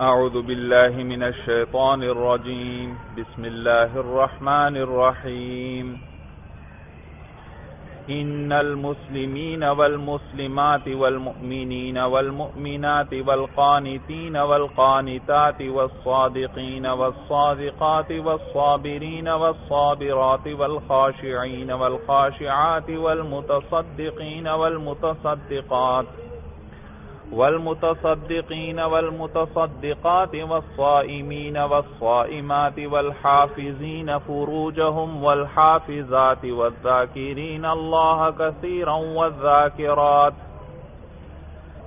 أعوذ بالله من الشيطان الرجيم. بسم الله الرحمن الرحيم. إن المسلمين والمسلمات والمؤمنين والمؤمنات والقانتين والقانتات والصادقين والصادقات والصابرين والصابرات والخاشعين والخاشعات والمتصدقين والمتصدقات والمتصدقين والمتصدقات والصائمين والصائمات والحافظين فروجهم والحافظات والذاكرين الله كثيرا والذاكرات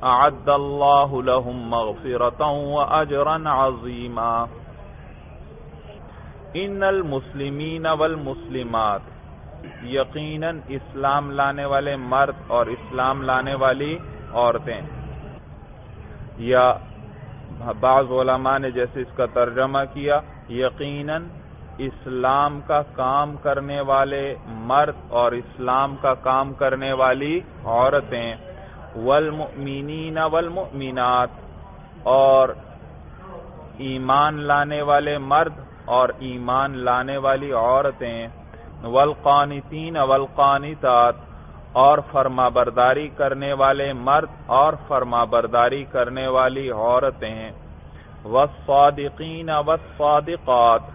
أعد الله لهم مغفرة وأجرا عظيما ان المسلمین والمسلمات یقیناً اسلام لانے والے مرد اور اسلام لانے والی عورتیں یا بعض علماء نے جیسے اس کا ترجمہ کیا، یقیناً اسلام کا کام کرنے والے مرد اور اسلام کا کام کرنے والی عورتیں، والمؤمنین والمؤمنات، اور ایمان لانے والے مرد اور ایمان لانے والی عورتیں، والقانتین والقانتات اور فرما برداری کرنے والے مرد اور فرما برداری کرنے والی عورتیں والصادقین والصادقات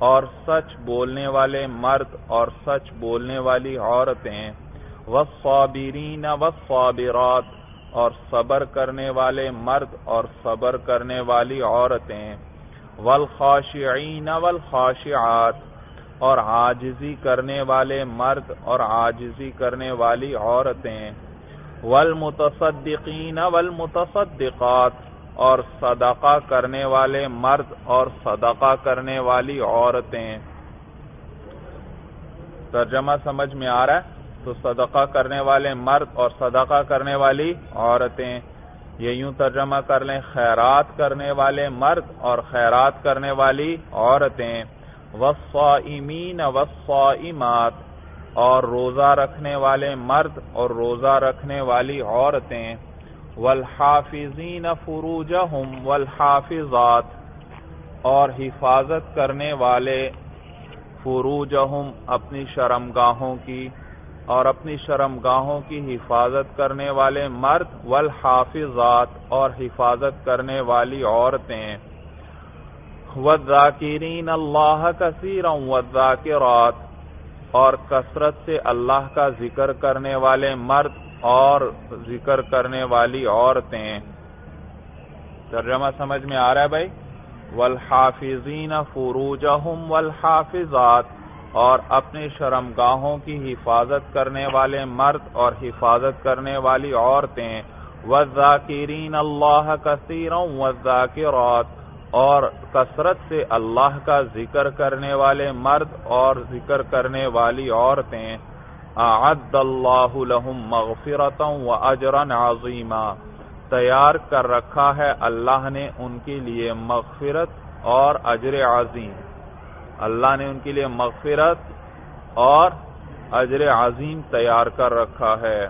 اور سچ بولنے والے مرد اور سچ بولنے والی عورتیں والصابرین والصابرات اور صبر کرنے والے مرد اور صبر کرنے والی عورتیں والخاشعین والخاشعات اور عاجزی کرنے والے مرد اور عاجزی کرنے والی عورتیں۔ والمتصدقین والمتصدقات۔ اور صدقہ کرنے والے مرد اور صدقہ کرنے والی عورتیں۔ ترجمہ سمجھ میں آ رہا ہے؟ تو صدقہ کرنے والے مرد اور صدقہ کرنے والی عورتیں۔ یہ یوں ترجمہ کر لیں، خیرات کرنے والے مرد اور خیرات کرنے والی عورتیں۔ والصائمین والصائمات، اور روزہ رکھنے والے مرد اور روزہ رکھنے والی عورتیں، والحافظین فروجہم والحافظات، اور حفاظت کرنے والے فروجہم اپنی شرمگاہوں کی، اور اپنی شرمگاہوں کی حفاظت کرنے والے مرد، والحافظات، اور حفاظت کرنے والی عورتیں۔ والذاکرین اللہ کثیرا والذاکرات اور کثرت سے اللہ کا ذکر کرنے والے مرد اور ذکر کرنے والی عورتیں ترجمہ سمجھ میں آ رہا ہے بھائی؟ والحافظین فروجہم والحافظات اور اپنے شرمگاہوں کی حفاظت کرنے والے مرد اور حفاظت کرنے والی عورتیں والذاکرین اللہ کثیرا والذاکرات اور کثرت سے اللہ کا ذکر کرنے والے مرد اور ذکر کرنے والی عورتیں اعد اللہ لهم مغفرتا و اجرا عظیما۔ تیار کر رکھا ہے اللہ نے ان کے لیے مغفرت اور اجر عظیم۔ اللہ نے ان کے لیے مغفرت اور اجر عظیم تیار کر رکھا ہے۔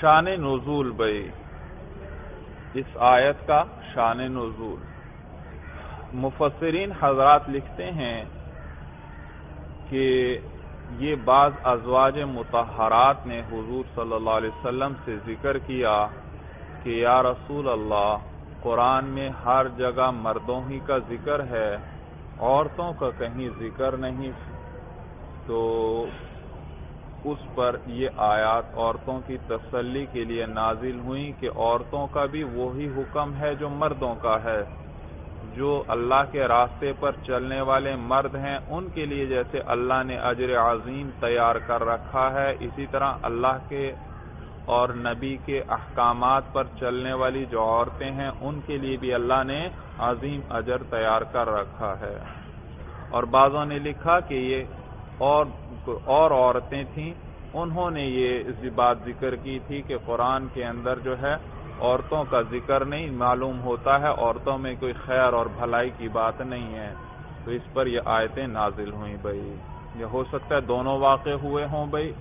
شان نزول بھائی، اس آیت کا شان نزول۔ مفسرین حضرات لکھتے ہیں کہ یہ بعض ازواج متحرات نے حضور صلی اللہ علیہ وسلم سے ذکر کیا کہ یا رسول اللہ، قرآن میں ہر جگہ مردوں ہی کا ذکر ہے، عورتوں کا کہیں ذکر نہیں، تو اس پر یہ آیات عورتوں کی تسلی کے لیے نازل ہوئی کہ عورتوں کا بھی وہی حکم ہے جو مردوں کا ہے۔ جو اللہ کے راستے پر چلنے والے مرد ہیں، ان کے لیے جیسے اللہ نے اجر عظیم تیار کر رکھا ہے، اسی طرح اللہ کے اور نبی کے احکامات پر چلنے والی جو عورتیں ہیں، ان کے لیے بھی اللہ نے عظیم اجر تیار کر رکھا ہے۔ اور بعضوں نے لکھا کہ یہ اور اور عورتیں تھیں، انہوں نے یہ بات ذکر کی تھی کہ قرآن کے اندر جو ہے، عورتوں کا ذکر نہیں، معلوم ہوتا ہے عورتوں میں کوئی خیر اور بھلائی کی بات نہیں ہے۔ تو اس پر یہ آیتیں نازل ہوئیں بھائی۔ یہ ہو سکتا ہے دونوں واقع ہوئے ہوں بھائی۔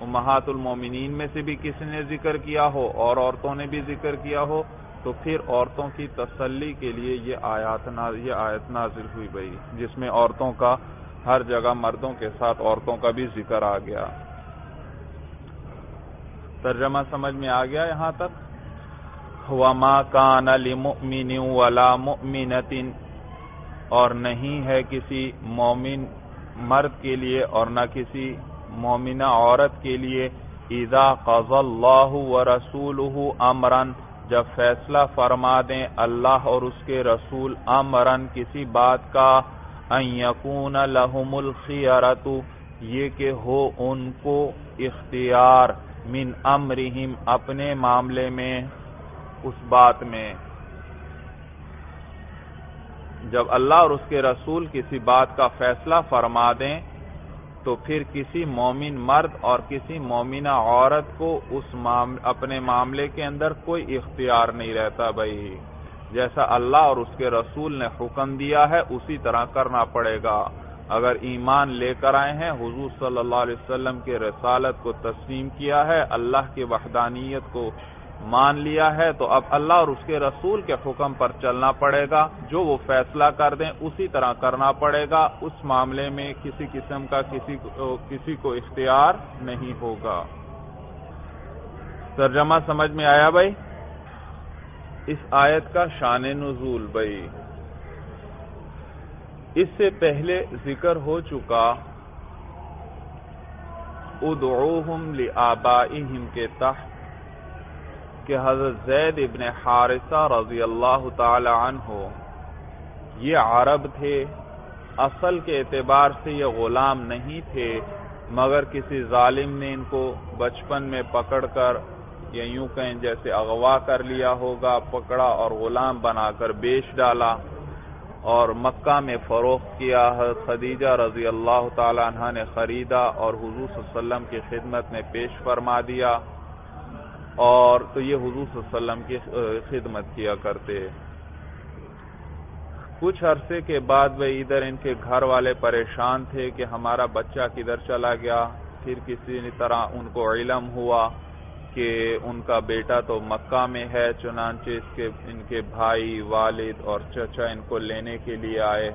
امہات المومنین میں سے بھی کسی نے ذکر کیا ہو اور عورتوں نے بھی ذکر کیا ہو، تو پھر عورتوں کی تسلی کے لیے یہ آیات یہ آیت نازل ہوئی بھائی، جس میں عورتوں کا ہر جگہ مردوں کے ساتھ عورتوں کا بھی ذکر آ گیا۔ ترجمہ سمجھ میں آ گیا یہاں تک؟ وما کان لمؤمن ولا مؤمنۃ اور نہیں ہے کسی مومن مرد کے لیے اور نہ کسی مومنہ عورت کے لیے۔ اذا قضى اللہ ورسوله امرا جب فیصلہ فرما دیں اللہ اور اس کے رسول امرن کسی بات کا۔ ان یکون لهم الخیرت یہ کہ ہو ان کو اختیار من امرہم اپنے معاملے میں، اس بات میں۔ جب اللہ اور اس کے رسول کسی بات کا فیصلہ فرما دیں، تو پھر کسی مومن مرد اور کسی مومنہ عورت کو اس اپنے معاملے کے اندر کوئی اختیار نہیں رہتا بھائی۔ جیسا اللہ اور اس کے رسول نے حکم دیا ہے، اسی طرح کرنا پڑے گا۔ اگر ایمان لے کر آئے ہیں، حضور صلی اللہ علیہ وسلم کے رسالت کو تسلیم کیا ہے، اللہ کی وحدانیت کو مان لیا ہے، تو اب اللہ اور اس کے رسول کے حکم پر چلنا پڑے گا۔ جو وہ فیصلہ کر دیں، اسی طرح کرنا پڑے گا۔ اس معاملے میں کسی قسم کا کسی کسی کو اختیار نہیں ہوگا۔ ترجمہ سمجھ میں آیا بھائی؟ اس آیت کا شان نزول بھائی۔ اس سے پہلے ذکر ہو چکا، ادعوہم لآبائہم کے تحت، کہ حضرت زید ابن حارثہ رضی اللہ تعالی عنہ، یہ عرب تھے، اصل کے اعتبار سے یہ غلام نہیں تھے، مگر کسی ظالم نے ان کو بچپن میں پکڑ کر یا یوں کہیں جیسے اغوا کر لیا ہوگا، پکڑا اور غلام بنا کر بیچ ڈالا۔ اور مکہ میں فروخت کیا، حضرت خدیجہ رضی اللہ تعالی عنہ نے خریدا اور حضور صلی اللہ علیہ وسلم کی خدمت میں پیش فرما دیا۔ اور تو یہ حضور صلی اللہ علیہ وسلم کی خدمت کیا کرتے۔ کچھ عرصے کے بعد وہ ادھر ان کے گھر والے پریشان تھے کہ ہمارا بچہ کدھر چلا گیا۔ پھر کسی طرح ان کو علم ہوا۔ کہ ان کا بیٹا تو مکہ میں ہے، چنانچہ اس کے، ان کے بھائی والد اور چچا ان کو لینے کے لیے آئے۔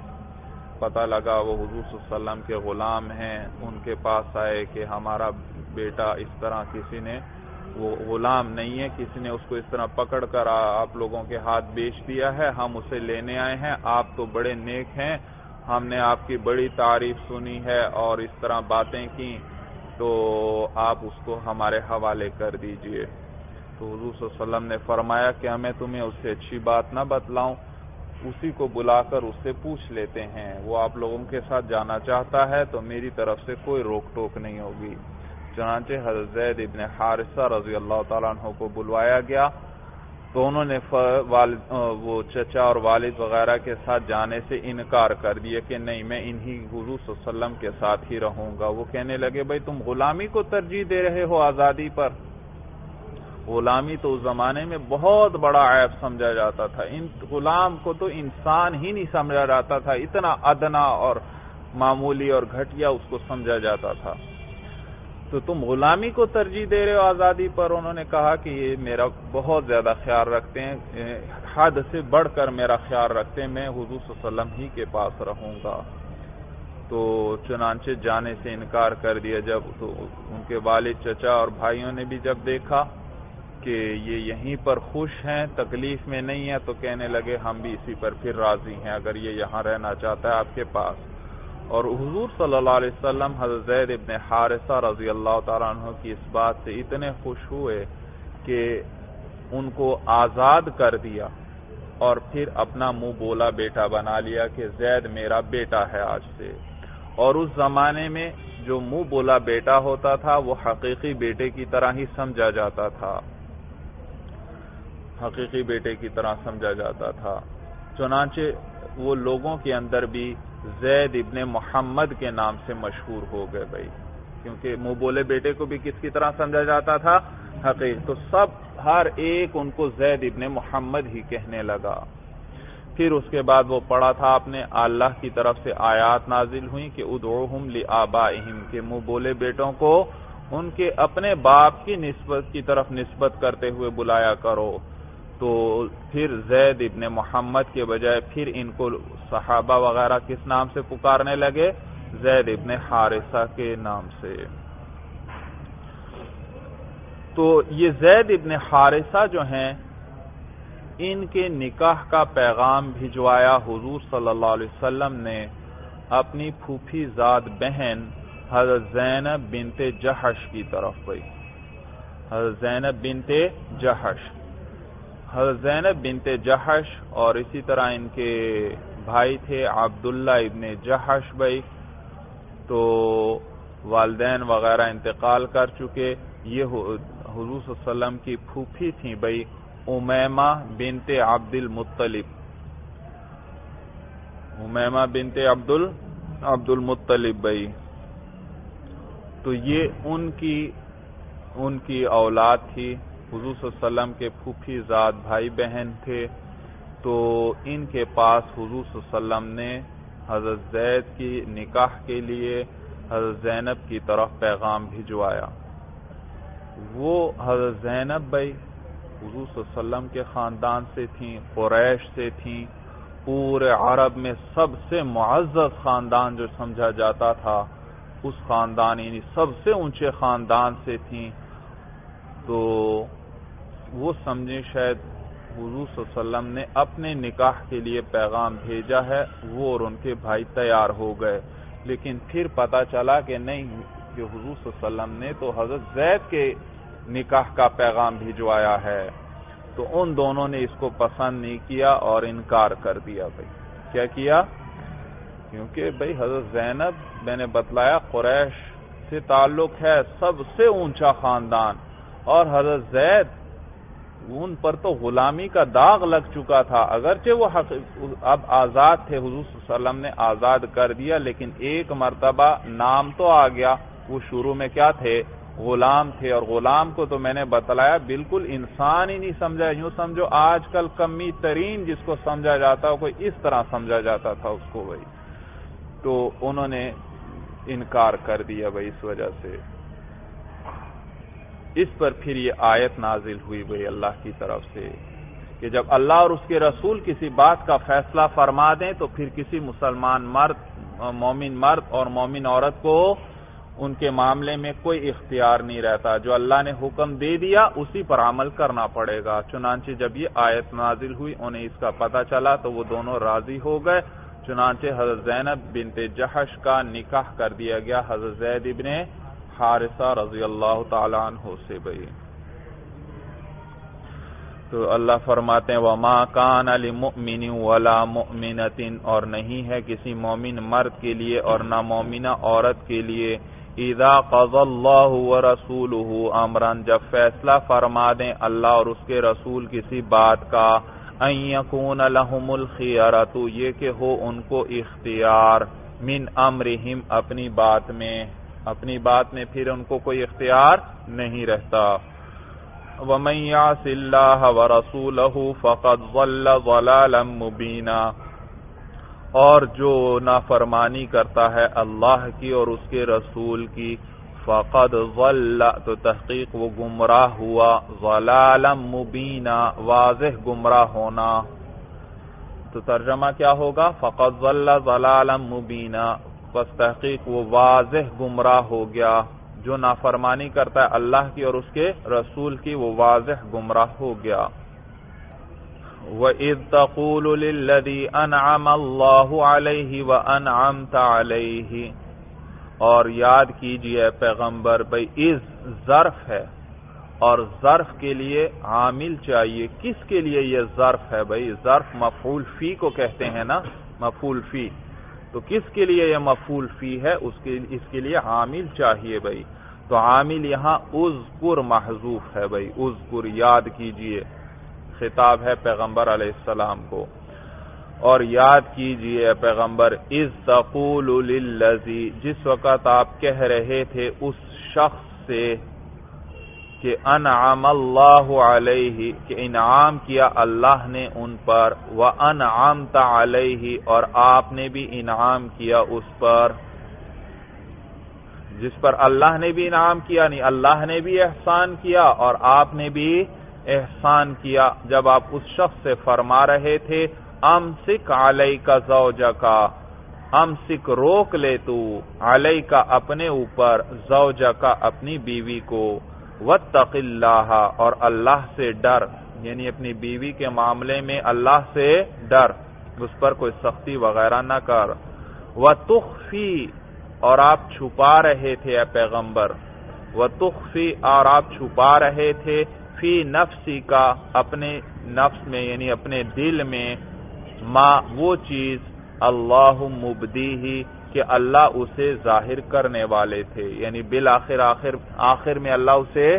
پتہ لگا وہ حضور صلی اللہ علیہ وسلم کے غلام ہیں۔ ان کے پاس آئے کہ ہمارا بیٹا اس طرح کسی نے، وہ غلام نہیں ہے، کسی نے اس کو اس طرح پکڑ کر آپ لوگوں کے ہاتھ بیچ دیا ہے۔ ہم اسے لینے آئے ہیں۔ آپ تو بڑے نیک ہیں۔ ہم نے آپ کی بڑی تعریف سنی ہے اور اس طرح باتیں کی تو آپ اس کو ہمارے حوالے کر دیجیے۔ تو حضور صلی اللہ علیہ وسلم نے فرمایا کہ ہمیں تمہیں اس سے اچھی بات نہ بتلاؤں، اسی کو بلا کر اس سے پوچھ لیتے ہیں۔ وہ آپ لوگوں کے ساتھ جانا چاہتا ہے تو میری طرف سے کوئی روک ٹوک نہیں ہوگی۔ چنانچہ حضرت زید ابن حارثہ رضی اللہ تعالیٰ عنہ کو بلوایا گیا۔ تو انہوں نے وہ چچا اور والد وغیرہ کے ساتھ جانے سے انکار کر دیا کہ نہیں، میں انہی حضور صلی اللہ علیہ وسلم کے ساتھ ہی رہوں گا۔ وہ کہنے لگے، بھائی تم غلامی کو ترجیح دے رہے ہو آزادی پر؟ غلامی تو اس زمانے میں بہت بڑا عیب سمجھا جاتا تھا۔ ان غلام کو تو انسان ہی نہیں سمجھا جاتا تھا، اتنا ادنا اور معمولی اور گھٹیا اس کو سمجھا جاتا تھا۔ تو تم غلامی کو ترجیح دے رہے ہو آزادی پر؟ انہوں نے کہا کہ یہ میرا بہت زیادہ خیال رکھتے ہیں، حد سے بڑھ کر میرا خیال رکھتے ہیں، میں حضور صلی اللہ علیہ وسلم ہی کے پاس رہوں گا۔ تو چنانچہ جانے سے انکار کر دیا جب تو ان کے والد، چچا اور بھائیوں نے بھی جب دیکھا کہ یہ یہیں پر خوش ہیں، تکلیف میں نہیں ہے تو کہنے لگے ہم بھی اسی پر پھر راضی ہیں، اگر یہ یہاں رہنا چاہتا ہے آپ کے پاس۔ اور حضور صلی اللہ علیہ وسلم حضرت زید ابن حارثہ رضی اللہ تعالیٰ عنہ کی اس بات سے اتنے خوش ہوئے کہ ان کو آزاد کر دیا اور پھر اپنا منہ بولا بیٹا بنا لیا کہ زید میرا بیٹا ہے آج سے۔ اور اس زمانے میں جو منہ بولا بیٹا ہوتا تھا وہ حقیقی بیٹے کی طرح ہی سمجھا جاتا تھا۔ حقیقی بیٹے کی طرح سمجھا جاتا تھا۔ چنانچہ وہ لوگوں کے اندر بھی زید ابن محمد کے نام سے مشہور ہو گئے بھائی۔ کیونکہ منہ بولے بیٹے کو بھی کس کی طرح سمجھا جاتا تھا؟ حقیق۔ تو سب، ہر ایک ان کو زید ابن محمد ہی کہنے لگا۔ پھر اس کے بعد وہ پڑھا تھا آپ نے اللہ کی طرف سے آیات نازل ہوئی کہ ادعوہم لآبائہم کے منہ بولے بیٹوں کو ان کے اپنے باپ کی نسبت کی طرف نسبت کرتے ہوئے بلایا کرو۔ تو پھر زید ابن محمد کے بجائے پھر ان کو صحابہ وغیرہ کس نام سے پکارنے لگے؟ زید ابن حارثہ کے نام سے۔ تو یہ زید ابن حارثہ جو ہیں، ان کے نکاح کا پیغام بھجوایا حضور صلی اللہ علیہ وسلم نے۔ اپنی پھوپھی زاد بہن حضرت زینب بنت جہش کی طرف پئی حضرت زینب بنت جہش۔ حضرت زینب بنت جہش اور اسی طرح ان کے بھائی تھے عبداللہ ابن جہش بھائی۔ تو والدین وغیرہ انتقال کر چکے۔ یہ حضور صلی اللہ علیہ وسلم کی پھوپھی تھیں بھائی۔ امیمہ بنت عبد المطلب امیمہ بنت عبد عبد المطلب بھائی۔ تو یہ ان کی ان کی اولاد تھی۔ حضور صلی اللہ علیہ وسلم کے پھوپھی زاد بھائی بہن تھے، تو ان کے پاس حضور صلی اللہ علیہ وسلم نے حضرت زید کی نکاح کے لیے حضرت زینب کی طرف پیغام بھجوایا۔ وہ حضرت زینب بھائی حضور صلی اللہ علیہ وسلم کے خاندان سے تھیں، قریش سے تھیں، پورے عرب میں سب سے معزز خاندان جو سمجھا جاتا تھا، اس خاندان یعنی سب سے اونچے خاندان سے تھیں۔ تو وہ سمجھیں شاید حضور صلی اللہ علیہ وسلم نے اپنے نکاح کے لیے پیغام بھیجا ہے، وہ اور ان کے بھائی تیار ہو گئے۔ لیکن پھر پتا چلا کہ نہیں، کہ حضور صلی اللہ علیہ وسلم نے تو حضرت زید کے نکاح کا پیغام بھیجوایا ہے۔ تو ان دونوں نے اس کو پسند نہیں کیا اور انکار کر دیا۔ بھائی، کیا کیا؟ کیونکہ بھائی، حضرت زینب، میں نے بتلایا، قریش سے تعلق ہے، سب سے اونچا خاندان۔ اور حضرت زید ان پر تو غلامی کا داغ لگ چکا تھا، اگرچہ وہ اب آزاد تھے، حضور صلی اللہ علیہ وسلم نے آزاد کر دیا، لیکن ایک مرتبہ نام تو آ گیا۔ وہ شروع میں کیا تھے؟ غلام تھے، اور غلام کو تو میں نے بتلایا، بالکل انسان ہی نہیں سمجھا، یوں سمجھو آج کل کمی ترین جس کو سمجھا جاتا کوئی اس طرح سمجھا جاتا تھا اس کو بھائی۔ تو انہوں نے انکار کر دیا بھائی اس وجہ سے۔ اس پر پھر یہ آیت نازل ہوئی بھائی اللہ کی طرف سے کہ جب اللہ اور اس کے رسول کسی بات کا فیصلہ فرما دیں تو پھر کسی مسلمان مرد، مومن مرد اور مومن عورت کو ان کے معاملے میں کوئی اختیار نہیں رہتا۔ جو اللہ نے حکم دے دیا، اسی پر عمل کرنا پڑے گا۔ چنانچہ جب یہ آیت نازل ہوئی، انہیں اس کا پتہ چلا تو وہ دونوں راضی ہو گئے۔ چنانچہ حضرت زینب بنت جہش کا نکاح کر دیا گیا۔ حضرت زید ابن حارثہ رضی اللہ تعالیٰ عنہ سے بھئی تو اللہ فرماتے ہیں، وَمَا كَانَ لِمُؤْمِنٍ وَلَا مُؤْمِنَةٍ۔ اور نہیں ہے کسی مومن مرد کے لیے اور نہ مومنہ عورت کے لیے۔ اذا قض اللہ و رسول جب فیصلہ فرما دیں اللہ اور اس کے رسول کسی بات کا یکون لهم الخیارت یہ کہ ہو ان کو اختیار، من امرہم اپنی بات میں۔ اپنی بات میں پھر ان کو کوئی اختیار نہیں رہتا۔ ومن يعص الله ورسوله فقد ضل ضلالا مبینا اور جو نافرمانی کرتا ہے اللہ کی اور اس کے رسول کی، فقد ضل۔ تو تحقیق، وہ گمراہ ہوا۔ ضلالا مبینہ واضح گمراہ ہونا۔ تو ترجمہ کیا ہوگا؟ فقد ضل ضلالا مبینہ پس تحقیق وہ واضح گمراہ ہو گیا۔ جو نافرمانی کرتا ہے اللہ کی اور اس کے رسول کی، وہ واضح گمراہ ہو گیا۔ وَإِذْ تَقُولُ لِلَّذِي أَنْعَمَ اللَّهُ عَلَيْهِ وَأَنْعَمْتَ عَلَيْهِ۔ اور یاد کیجیے پیغمبر، بھئی از ظرف ہے۔ اور ظرف کے لیے عامل چاہیے۔ کس کے لیے یہ ظرف ہے؟ بھئی ظرف مفعول فی کو کہتے ہیں نا؟ مفعول فی۔ تو کس کے لیے یہ مفعول فی ہے؟ اس کے اس کے لیے عامل چاہیے بھئی تو عامل یہاں اذکر محذوف ہے بھئی اذکر، یاد کیجیے۔ خطاب ہے پیغمبر علیہ السلام کو۔ اور یاد کیجیے پیغمبر از تقول للذی، جس وقت آپ کہہ رہے تھے، اس شخص سے کہ انعام اللہ علیہ، کہ انعام کیا اللہ نے ان پر وہ انعامت علیہ، اور آپ نے بھی انعام کیا اس پر۔ جس پر اللہ نے بھی انعام کیا نہیں اللہ نے بھی احسان کیا، اور آپ نے بھی احسان کیا۔ جب آپ اس شخص سے فرما رہے تھے ام سکھ علیہ کا زوجہ کا ام سکھ روک لے تو علیہ کا اپنے اوپر زوجہ کا اپنی بیوی کو۔ وطق اللہ اور اللہ سے ڈر یعنی اپنی بیوی کے معاملے میں اللہ سے ڈر، اس پر کوئی سختی وغیرہ نہ کر۔ وہ تخفی اور آپ چھپا رہے تھے اے پیغمبر۔ وہ تخفی اور آپ چھپا رہے تھے فی نفسی کا اپنے نفس میں یعنی اپنے دل میں، ما، وہ چیز اللہ مبدی ہی کہ اللہ اسے ظاہر کرنے والے تھے یعنی بالآخر آخر آخر میں اللہ اسے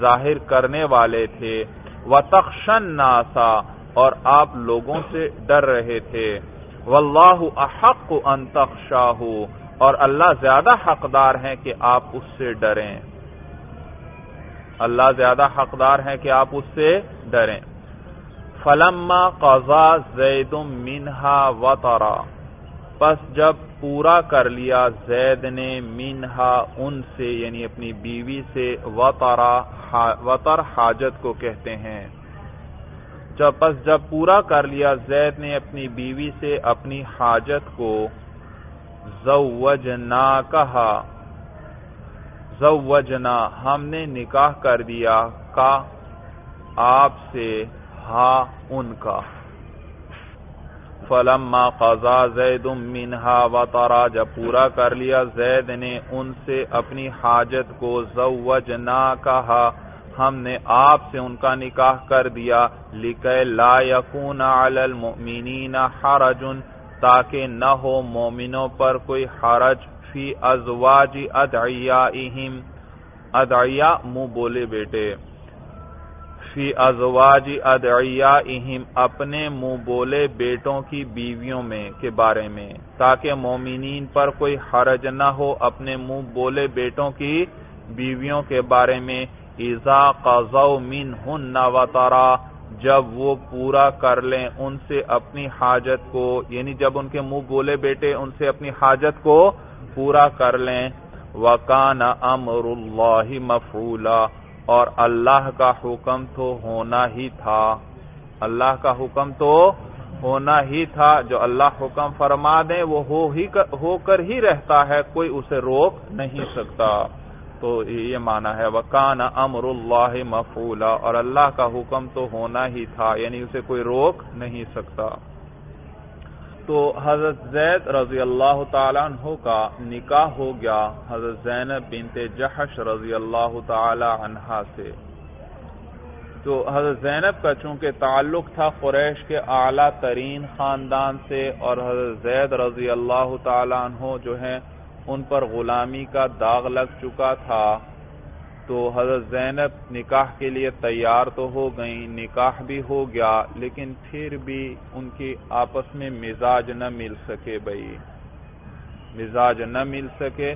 ظاہر کرنے والے تھے۔ و تخشن ناسا اور آپ لوگوں سے ڈر رہے تھے۔ واللہ احق ان تخشاہ اور اللہ زیادہ حقدار ہیں کہ آپ اس سے ڈریں۔ اللہ زیادہ حقدار ہیں کہ آپ اس سے ڈریں۔ فلما قضا زید منہا وطرا، پس جب پورا کر لیا، زید نے منہا ان سے یعنی اپنی بیوی سے وطرا وطر حاجت کو کہتے ہیں۔ جب پس جب پورا کر لیا، زید نے اپنی بیوی سے اپنی حاجت کو زوجنا کہا۔ زوجنا، ہم نے نکاح کر دیا، کا آپ سے، ہا ان کا۔ فلما قضا زید منہا وطرا جب پورا کر لیا، زید نے ان سے اپنی حاجت کو زوجنا کہا۔ ہم نے آپ سے ان کا نکاح کر دیا۔ لکے لا یکون علی المؤمنین حرج، تاکہ نہ ہو مومنوں پر کوئی حرج فی ازواج ادعیائہم۔ ادعیاء منہ بولے بیٹے۔ فی ازواج ادعیائہم اپنے منہ بولے بیٹوں کی بیویوں میں کے بارے میں، تاکہ مومنین پر کوئی حرج نہ ہو اپنے منہ بولے بیٹوں کی بیویوں کے بارے میں۔ ایزا قضو من ہن وطرا جب وہ پورا کر لیں ان سے اپنی حاجت کو یعنی جب ان کے منہ بولے بیٹے ان سے اپنی حاجت کو پورا کر لیں۔ وکان امر اللہ مفعولا اور اللہ کا حکم تو ہونا ہی تھا۔ اللہ کا حکم تو ہونا ہی تھا۔ جو اللہ حکم فرما دے، وہ ہو ہی ہو کر ہی رہتا ہے۔ کوئی اسے روک نہیں سکتا۔ تو یہ مانا ہے، وکان امر اللہ مفولا اور اللہ کا حکم تو ہونا ہی تھا یعنی اسے کوئی روک نہیں سکتا۔ تو حضرت زید رضی اللہ تعالیٰ عنہ کا نکاح ہو گیا حضرت زینب بنت جحش رضی اللہ تعالی عنہ سے۔ تو حضرت زینب کا چونکہ تعلق تھا قریش کے اعلیٰ ترین خاندان سے اور حضرت زید رضی اللہ تعالیٰ عنہ جو ہیں، ان پر غلامی کا داغ لگ چکا تھا۔ تو حضرت زینب نکاح کے لیے تیار تو ہو گئیں، نکاح بھی ہو گیا، لیکن پھر بھی ان کی آپس میں مزاج نہ مل سکے بھائی۔ مزاج نہ مل سکے،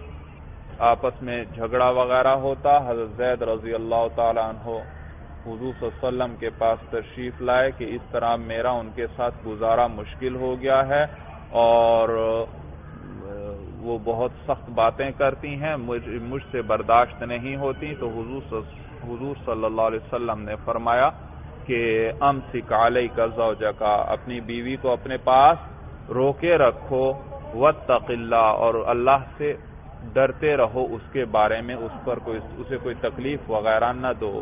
آپس میں جھگڑا وغیرہ ہوتا۔ حضرت زید رضی اللہ تعالیٰ عنہ حضور صلی اللہ علیہ وسلم کے پاس تشریف لائے کہ اس طرح میرا ان کے ساتھ گزارا مشکل ہو گیا ہے اور وہ بہت سخت باتیں کرتی ہیں، مجھ سے برداشت نہیں ہوتی۔ تو حضور حضور صلی اللہ علیہ وسلم نے فرمایا کہ ام سکالی کا زوجہ کا اپنی بیوی کو اپنے پاس روکے رکھو وطق اللہ، اور اللہ سے ڈرتے رہو، اس کے بارے میں اس پر کوئی، اسے کوئی تکلیف وغیرہ نہ دو۔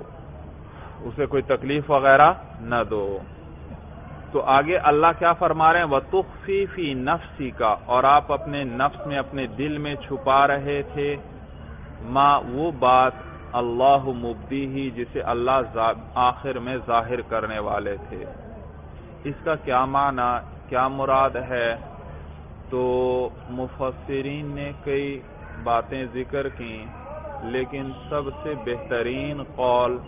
اسے کوئی تکلیف وغیرہ نہ دو۔ تو آگے اللہ کیا فرما رہے ہیں؟ وہ تخفی فی نفسی کا اور آپ اپنے نفس میں اپنے دل میں چھپا رہے تھے۔ ماں وہ بات اللہ مبدی ہی جسے اللہ آخر میں ظاہر کرنے والے تھے۔ اس کا کیا معنی، کیا مراد ہے؟ تو مفسرین نے کئی باتیں ذکر کی لیکن سب سے بہترین قول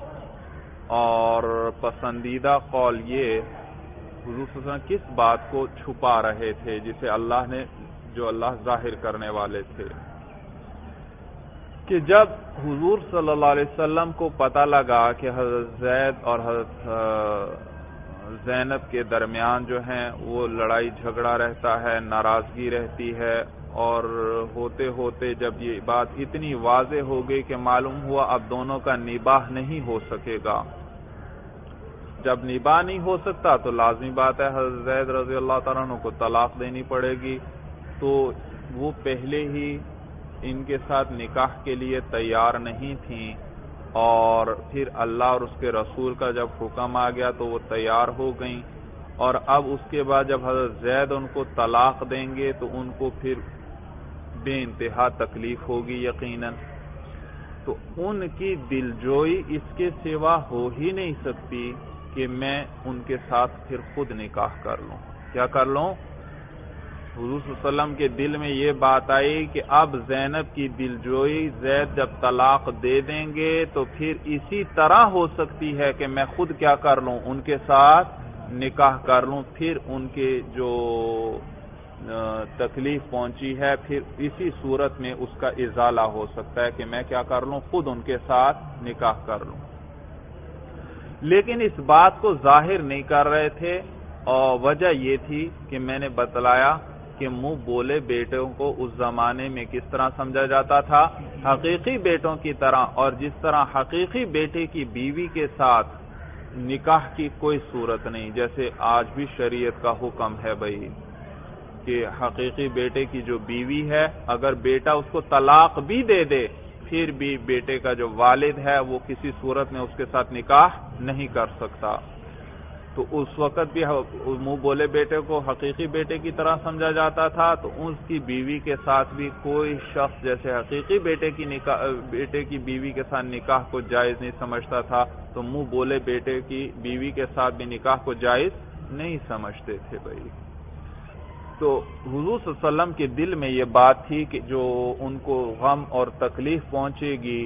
اور پسندیدہ قول یہ حضور صلی اللہ علیہ وسلم کس بات کو چھپا رہے تھے جسے اللہ نے جو اللہ ظاہر کرنے والے تھے؟ کہ جب حضور صلی اللہ علیہ وسلم کو پتہ لگا کہ حضرت زید اور حضرت زینب کے درمیان جو ہیں وہ لڑائی جھگڑا رہتا ہے، ناراضگی رہتی ہے اور ہوتے ہوتے جب یہ بات اتنی واضح ہو گئی کہ معلوم ہوا اب دونوں کا نباہ نہیں ہو سکے گا۔ جب نباہ نہیں ہو سکتا تو لازمی بات ہے، حضرت زید رضی اللہ تعالیٰ عنہ کو طلاق دینی پڑے گی۔ تو وہ پہلے ہی ان کے ساتھ نکاح کے لیے تیار نہیں تھیں۔ اور پھر اللہ اور اس کے رسول کا جب حکم آ گیا تو وہ تیار ہو گئیں۔ اور اب اس کے بعد جب حضرت زید ان کو طلاق دیں گے تو ان کو پھر بے انتہا تکلیف ہوگی یقیناً۔ تو ان کی دلجوئی اس کے سوا ہو ہی نہیں سکتی۔ کہ میں ان کے ساتھ پھر خود نکاح کر لوں۔ کیا کر لوں؟ حضور صلی اللہ علیہ وسلم کے دل میں یہ بات آئی کہ اب زینب کی دلجوئی زید جب طلاق دے دیں گے تو پھر اسی طرح ہو سکتی ہے کہ میں خود کیا کر لوں؟ ان کے ساتھ نکاح کر لوں۔ پھر ان کے جو تکلیف پہنچی ہے، پھر اسی صورت میں اس کا ازالہ ہو سکتا ہے کہ میں کیا کر لوں؟ خود ان کے ساتھ نکاح کر لوں۔ لیکن اس بات کو ظاہر نہیں کر رہے تھے اور وجہ یہ تھی کہ میں نے بتلایا کہ منہ بولے بیٹوں کو اس زمانے میں کس طرح سمجھا جاتا تھا؟ حقیقی بیٹوں کی طرح اور جس طرح حقیقی بیٹے کی بیوی کے ساتھ نکاح کی کوئی صورت نہیں، جیسے آج بھی شریعت کا حکم ہے بھائی کہ حقیقی بیٹے کی جو بیوی ہے، اگر بیٹا اس کو طلاق بھی دے دے پھر بھی بیٹے کا جو والد ہے وہ کسی صورت میں اس کے ساتھ نکاح نہیں کر سکتا۔ تو اس وقت بھی منہ بولے بیٹے کو حقیقی بیٹے کی طرح سمجھا جاتا تھا۔ تو اس کی بیوی کے ساتھ بھی کوئی شخص جیسے حقیقی بیٹے کی نکاح بیٹے کی بیوی کے ساتھ نکاح کو جائز نہیں سمجھتا تھا۔ تو منہ بولے بیٹے کی بیوی کے ساتھ بھی نکاح کو جائز نہیں سمجھتے تھے بھائی۔ تو حضور صلی اللہ علیہ وسلم کے دل میں یہ بات تھی کہ جو ان کو غم اور تکلیف پہنچے گی،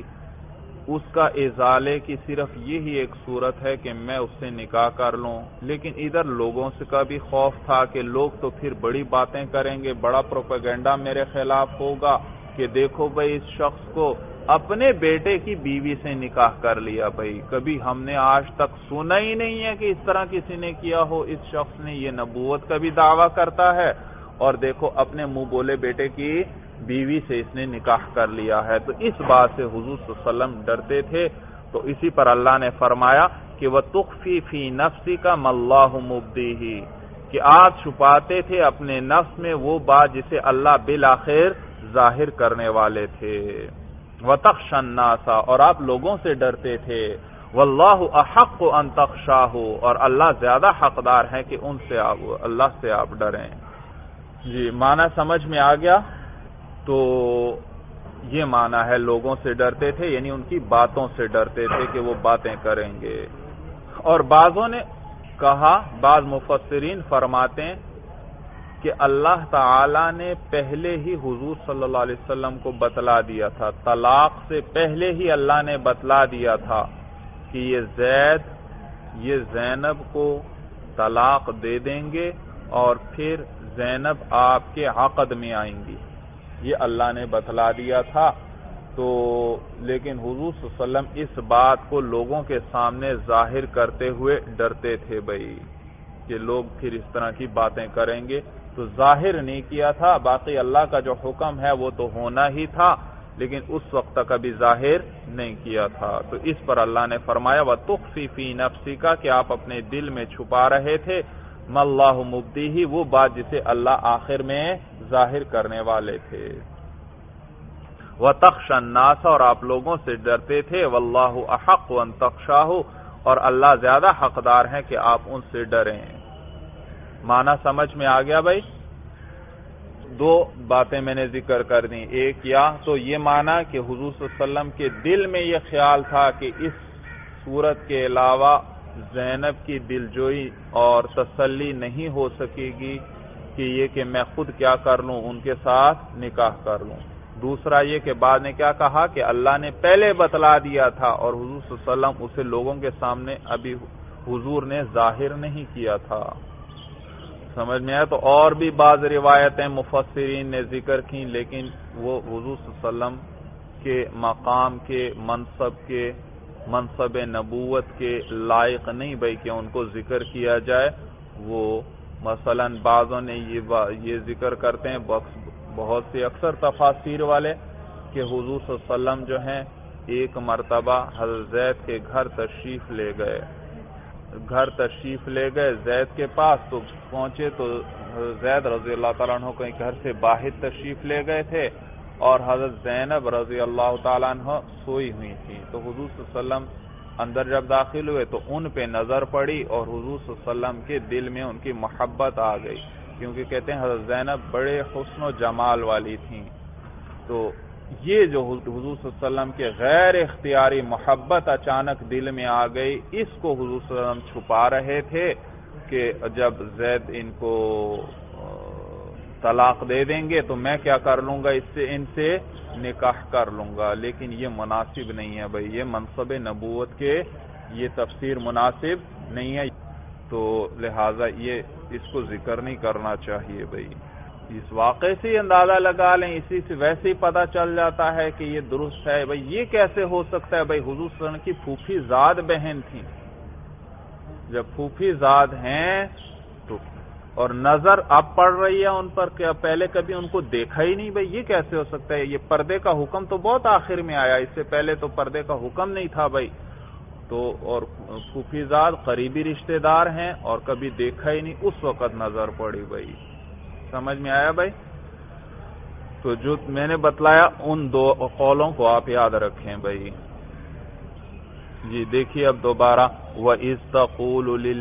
اس کا ازالے کی صرف یہی ایک صورت ہے کہ میں اس سے نکاح کر لوں۔ لیکن ادھر لوگوں سے کا بھی خوف تھا کہ لوگ تو پھر بڑی باتیں کریں گے، بڑا پروپیگنڈا میرے خلاف ہوگا کہ دیکھو بھائی اس شخص کو اپنے بیٹے کی بیوی سے نکاح کر لیا بھائی۔ کبھی ہم نے آج تک سنا ہی نہیں ہے کہ اس طرح کسی نے کیا ہو۔ اس شخص نے یہ نبوت کا بھی دعویٰ کرتا ہے۔ اور دیکھو، اپنے منہ بولے بیٹے کی بیوی سے اس نے نکاح کر لیا ہے۔ تو اس بات سے حضور صلی اللہ علیہ وسلم ڈرتے تھے۔ تو اسی پر اللہ نے فرمایا کہ وہ تخفی فی نفسی کا ملاح مبدی ہی کہ آپ چھپاتے تھے اپنے نفس میں وہ بات جسے اللہ بالآخر ظاہر کرنے والے تھے۔ وہ تخشناسا اور آپ لوگوں سے ڈرتے تھے۔ واللہ احق ان تخشاہ اور اللہ زیادہ حقدار ہے کہ ان سے آپ، اللہ سے آپ ڈریں۔ جی معنی سمجھ میں آ گیا؟ تو یہ معنی ہے، لوگوں سے ڈرتے تھے یعنی ان کی باتوں سے ڈرتے تھے کہ وہ باتیں کریں گے۔ اور بعضوں نے کہا، بعض مفسرین فرماتے ہیں کہ اللہ تعالی نے پہلے ہی حضور صلی اللہ علیہ وسلم کو بتلا دیا تھا، طلاق سے پہلے ہی اللہ نے بتلا دیا تھا کہ یہ زید، یہ زینب کو طلاق دے دیں گے اور پھر زینب آپ کے عقد میں آئیں گی۔ یہ اللہ نے بتلا دیا تھا۔ تو لیکن حضور صلی اللہ علیہ وسلم اس بات کو لوگوں کے سامنے ظاہر کرتے ہوئے ڈرتے تھے بھائی کہ لوگ پھر اس طرح کی باتیں کریں گے۔ تو ظاہر نہیں کیا تھا، باقی اللہ کا جو حکم ہے وہ تو ہونا ہی تھا، لیکن اس وقت تک ابھی ظاہر نہیں کیا تھا۔ تو اس پر اللہ نے فرمایا وہ تخفی فی نفسی کا کہ آپ اپنے دل میں چھپا رہے تھے۔ مل مبدی ہی وہ بات جسے اللہ آخر میں ظاہر کرنے والے تھے۔ وہ تخش الناس، اور آپ لوگوں سے ڈرتے تھے۔ واللہ احق ان تخشاہ اور اللہ زیادہ حقدار ہے کہ آپ ان سے ڈریں۔ معنی سمجھ میں آ گیا بھائی؟ دو باتیں میں نے ذکر کر دی ایک یا تو یہ مانا کہ حضور صلی اللہ علیہ وسلم کے دل میں یہ خیال تھا کہ اس صورت کے علاوہ زینب کی دلجوئی اور تسلی نہیں ہو سکے گی کہ یہ کہ میں خود کیا کر لوں، ان کے ساتھ نکاح کر لوں۔ دوسرا یہ کہ بعد نے کیا کہا کہ اللہ نے پہلے بتلا دیا تھا اور حضور صلی اللہ علیہ وسلم اسے لوگوں کے سامنے ابھی حضور نے ظاہر نہیں کیا تھا۔ سمجھ میں آیا تو اور بھی بعض روایتیں مفسرین نے ذکر کی لیکن وہ حضور صلی اللہ علیہ وسلم کے مقام کے، منصب کے، منصب نبوت کے لائق نہیں بھائی کہ ان کو ذکر کیا جائے۔ وہ مثلا بعضوں نے یہ ذکر کرتے ہیں بہت سے اکثر تفاصیر والے کہ حضور صلی اللہ علیہ وسلم جو ہیں، ایک مرتبہ حضرت کے گھر تشریف لے گئے۔ گھر تشریف لے گئے، زید کے پاس تو پہنچے تو زید رضی اللہ تعالیٰ عنہ کہیں گھر سے باہر تشریف لے گئے تھے اور حضرت زینب رضی اللہ تعالیٰ عنہ سوئی ہوئی تھی تو حضور صلی اللہ علیہ وسلم اندر جب داخل ہوئے تو ان پہ نظر پڑی اور حضور صلی اللہ علیہ وسلم کے دل میں ان کی محبت آ گئی، کیونکہ کہتے ہیں حضرت زینب بڑے حسن و جمال والی تھیں۔ تو یہ جو حضور صلی اللہ علیہ وسلم کے غیر اختیاری محبت اچانک دل میں آ گئی، اس کو حضور صلی اللہ علیہ وسلم چھپا رہے تھے کہ جب زید ان کو طلاق دے دیں گے تو میں کیا کر لوں گا؟ اس سے، ان سے نکاح کر لوں گا۔ لیکن یہ مناسب نہیں ہے بھائی، یہ منصب نبوت کے یہ تفسیر مناسب نہیں ہے۔ تو لہٰذا یہ، اس کو ذکر نہیں کرنا چاہیے بھائی۔ اس واقعے سے ہی اندازہ لگا لیں، اسی سے ویسے ہی پتا چل جاتا ہے کہ یہ درست ہے۔ بھائی، یہ کیسے ہو سکتا ہے؟ بھائی، حضور صلی اللہ علیہ وسلم کی پھوپھی زاد بہن تھی جب پھوپھی زاد ہیں تو اور نظر اب پڑ رہی ہے ان پر کہ پہلے کبھی ان کو دیکھا ہی نہیں۔ بھائی، یہ کیسے ہو سکتا ہے؟ یہ پردے کا حکم تو بہت آخر میں آیا۔ اس سے پہلے تو پردے کا حکم نہیں تھا بھائی۔ تو اور پھوپھی زاد قریبی رشتہ دار ہیں اور کبھی دیکھا ہی نہیں۔ اس وقت نظر پڑی بھائی۔ سمجھ میں آیا بھائی؟ تو جو میں نے بتلایا ان دو قولوں کو آپ یاد رکھیں بھائی۔ جی دیکھیے اب دوبارہ۔ وہ استقول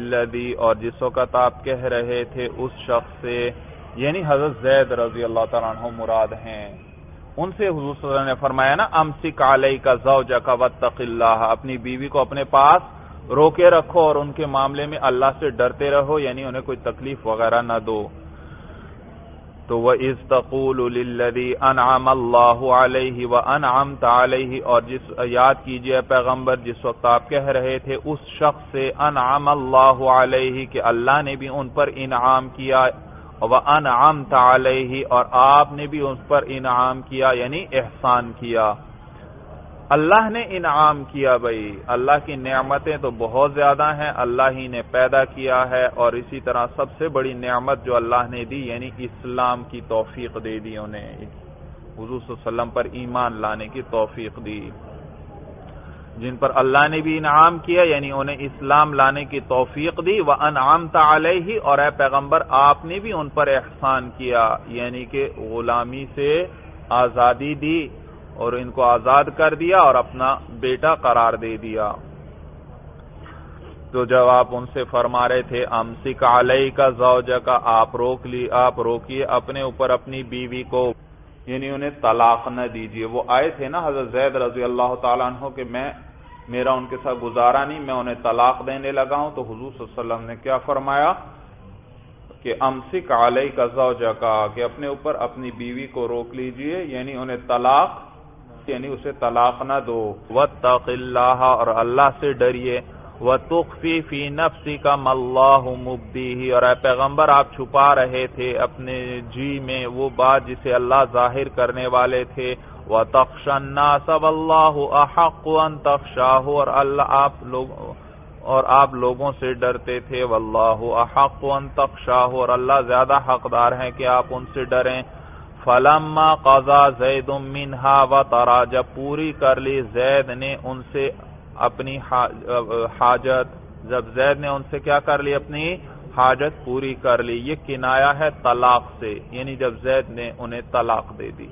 اور جس وقت آپ کہہ رہے تھے اس شخص سے یعنی حضرت زید رضی اللہ تعالیٰ عنہ مراد ہیں۔ ان سے حضور صلی اللہ علیہ وسلم نے فرمایا، نا، امسک علیہ کا زوجہ کا وطق اللہ، اپنی بیوی کو اپنے پاس روکے رکھو اور ان کے معاملے میں اللہ سے ڈرتے رہو یعنی انہیں کوئی تکلیف وغیرہ نہ دو۔ تو وہ استقول انعام اللہ علیہ و انعام علیہ اور جس یاد کیجیے پیغمبر، جس وقت آپ کہہ رہے تھے، اس شخص سے انعام اللہ علیہ کہ اللہ نے بھی ان پر انعام کیا وہ انعام علیہ اور آپ نے بھی ان پر انعام کیا یعنی احسان کیا۔ اللہ نے انعام کیا بھائی۔ اللہ کی نعمتیں تو بہت زیادہ ہیں، اللہ ہی نے پیدا کیا ہے اور اسی طرح سب سے بڑی نعمت جو اللہ نے دی یعنی اسلام کی توفیق دے دی انہیں۔ حضور صلی اللہ علیہ وسلم پر ایمان لانے کی توفیق دی۔ جن پر اللہ نے بھی انعام کیا یعنی انہیں اسلام لانے کی توفیق دی۔ وہ انعام علیہ اور اے پیغمبر، آپ نے بھی ان پر احسان کیا یعنی کہ غلامی سے آزادی دی۔ اور ان کو آزاد کر دیا اور اپنا بیٹا قرار دے دیا۔ تو جب آپ ان سے فرما رہے تھے، امسک علیہ کا زوجہ کا آپ روک لی، آپ روکیے اپنے اوپر اپنی بیوی کو۔ یعنی انہیں طلاق نہ دیجیے۔ وہ آئے تھے نا حضرت زید رضی اللہ تعالیٰ عنہ کہ میں، میرا ان کے ساتھ گزارا نہیں، میں انہیں طلاق دینے لگا ہوں۔ تو حضور صلی اللہ علیہ وسلم نے کیا فرمایا؟ کہ امسک علیہ کا زوجہ کا کہ اپنے اوپر اپنی بیوی کو روک لیجیے یعنی انہیں طلاق یعنی اسے طلاق نہ دو۔ وَاتَّقِ اللَّهَ، اور اللہ سے ڈریے۔ وَتُخْفِي فِي نَفْسِكَ مَا اللَّهُ مُبْدِيهِ۔ اور اے پیغمبر، آپ چھپا رہے تھے اپنے جی میں وہ بات جسے اللہ ظاہر کرنے والے تھے۔ وَتَخْشَ النَّاسَ وَاللَّهُ أَحَقُّ أَن تَخْشَاهُ۔ اور اللہ آپ لوگ، اور آپ لوگوں سے ڈرتے تھے۔ واللہ احق ان تخشاہ اور اللہ زیادہ حقدار ہیں کہ آپ ان سے ڈریں۔ فلما قضا زید منہا و ترا جب پوری کر لی، زید نے ان سے اپنی حاجت، جب زید نے ان سے کیا کر لی؟ اپنی حاجت پوری کر لی۔ یہ کنایا ہے طلاق سے یعنی جب زید نے انہیں طلاق دے دی۔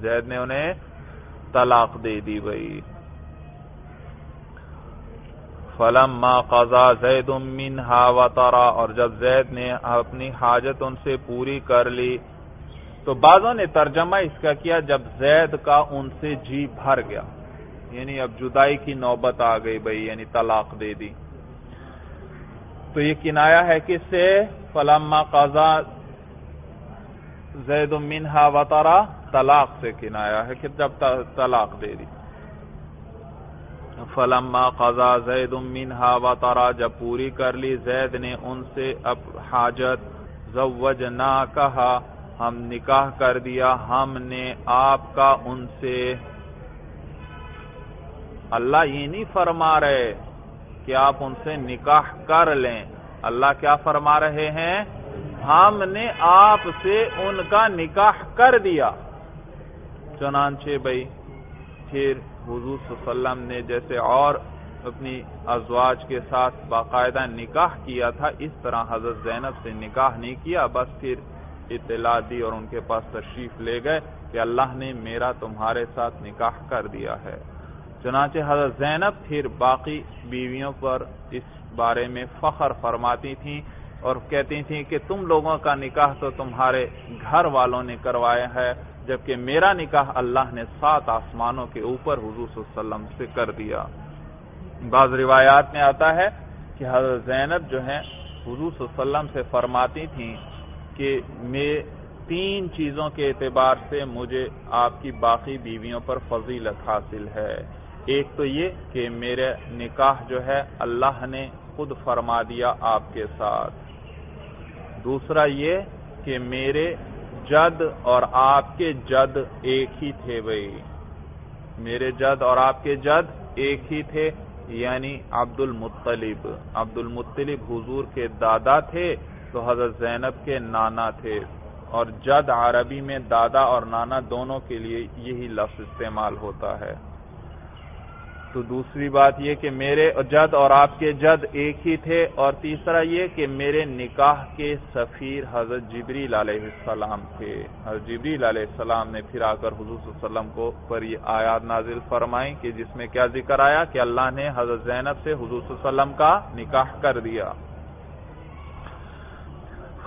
زید نے انہیں طلاق دے دی بھائی۔ فلما قضا زید منہا و ترا اور جب زید نے اپنی حاجت ان سے پوری کر لی تو بعضوں نے ترجمہ اس کا کیا جب زید کا ان سے جی بھر گیا۔ یعنی اب جدائی کی نوبت آ گئی بھائی یعنی طلاق دے دی۔ تو یہ کنایا ہے کس سے فلما قضا زید منہا وطرا طلاق سے کنایا ہے کہ جب طلاق دے دی۔ فلما قضا زید منہا وطرا جب پوری کر لی، زید نے ان سے اب حاجت زوجنا کہا۔ ہم نکاح کر دیا، ہم نے آپ کا ان سے۔ اللہ یہ نہیں فرما رہے کہ آپ ان سے نکاح کر لیں۔ اللہ کیا فرما رہے ہیں؟ ہم نے آپ سے ان کا نکاح کر دیا۔ چنانچہ بھائی، پھر حضور صلی اللہ علیہ وسلم نے جیسے اور اپنی ازواج کے ساتھ باقاعدہ نکاح کیا تھا، اس طرح حضرت زینب سے نکاح نہیں کیا، بس پھر اطلاع دی اور ان کے پاس تشریف لے گئے کہ اللہ نے میرا تمہارے ساتھ نکاح کر دیا ہے۔ چنانچہ حضرت زینب پھر باقی بیویوں پر اس بارے میں فخر فرماتی تھیں اور کہتی تھیں کہ تم لوگوں کا نکاح تو تمہارے گھر والوں نے کروایا ہے، جبکہ میرا نکاح اللہ نے سات آسمانوں کے اوپر حضور صلی اللہ علیہ وسلم سے کر دیا۔ بعض روایات میں آتا ہے کہ حضرت زینب جو ہے حضور صلی اللہ علیہ وسلم سے فرماتی تھیں کہ میں تین چیزوں کے اعتبار سے مجھے آپ کی باقی بیویوں پر فضیلت حاصل ہے۔ ایک تو یہ کہ میرے نکاح جو ہے اللہ نے خود فرما دیا آپ کے ساتھ۔ دوسرا یہ کہ میرے جد اور آپ کے جد ایک ہی تھے بھائی۔ میرے جد اور آپ کے جد ایک ہی تھے یعنی عبد المطلب عبد المطلب حضور کے دادا تھے تو حضرت زینب کے نانا تھے اور جد عربی میں دادا اور نانا دونوں کے لیے یہی لفظ استعمال ہوتا ہے۔ تو دوسری بات یہ کہ میرے جد اور آپ کے جد ایک ہی تھے اور تیسرا یہ کہ میرے نکاح کے سفیر حضرت جبریل علیہ السلام تھے۔ حضرت جبریل علیہ السلام نے پھر آ کر حضور صلی اللہ علیہ وسلم کو پر یہ آیات نازل فرمائیں کہ جس میں کیا ذکر آیا کہ اللہ نے حضرت زینب سے حضور صلی اللہ علیہ وسلم کا نکاح کر دیا۔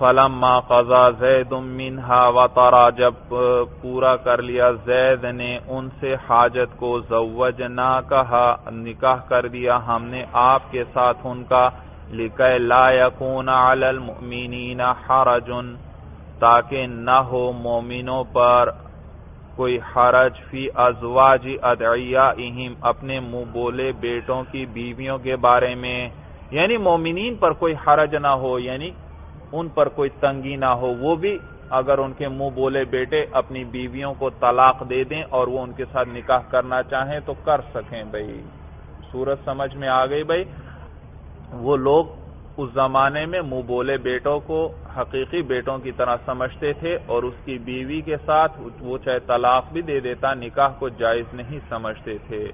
فلما قضا زید منها وطرا جب پورا کر لیا، زید نے ان سے حاجت کو زوجنا کہا، نکاح کر دیا، ہم نے آپ کے ساتھ ان کا لکہ لا یکون علی المؤمنین حرج، تاکہ نہ ہو مومنوں پر کوئی حرج، فی ازواج ادعیائہم، اپنے منہ بولے بیٹوں کی بیویوں کے بارے میں یعنی مومنین پر کوئی حرج نہ ہو یعنی ان پر کوئی تنگی نہ ہو، وہ بھی اگر ان کے منہ بولے بیٹے اپنی بیویوں کو طلاق دے دیں اور وہ ان کے ساتھ نکاح کرنا چاہیں تو کر سکیں بھائی۔ صورت سمجھ میں آ گئی بھائی۔ وہ لوگ اس زمانے میں منہ بولے بیٹوں کو حقیقی بیٹوں کی طرح سمجھتے تھے اور اس کی بیوی کے ساتھ وہ چاہے طلاق بھی دے دیتا، نکاح کو جائز نہیں سمجھتے تھے۔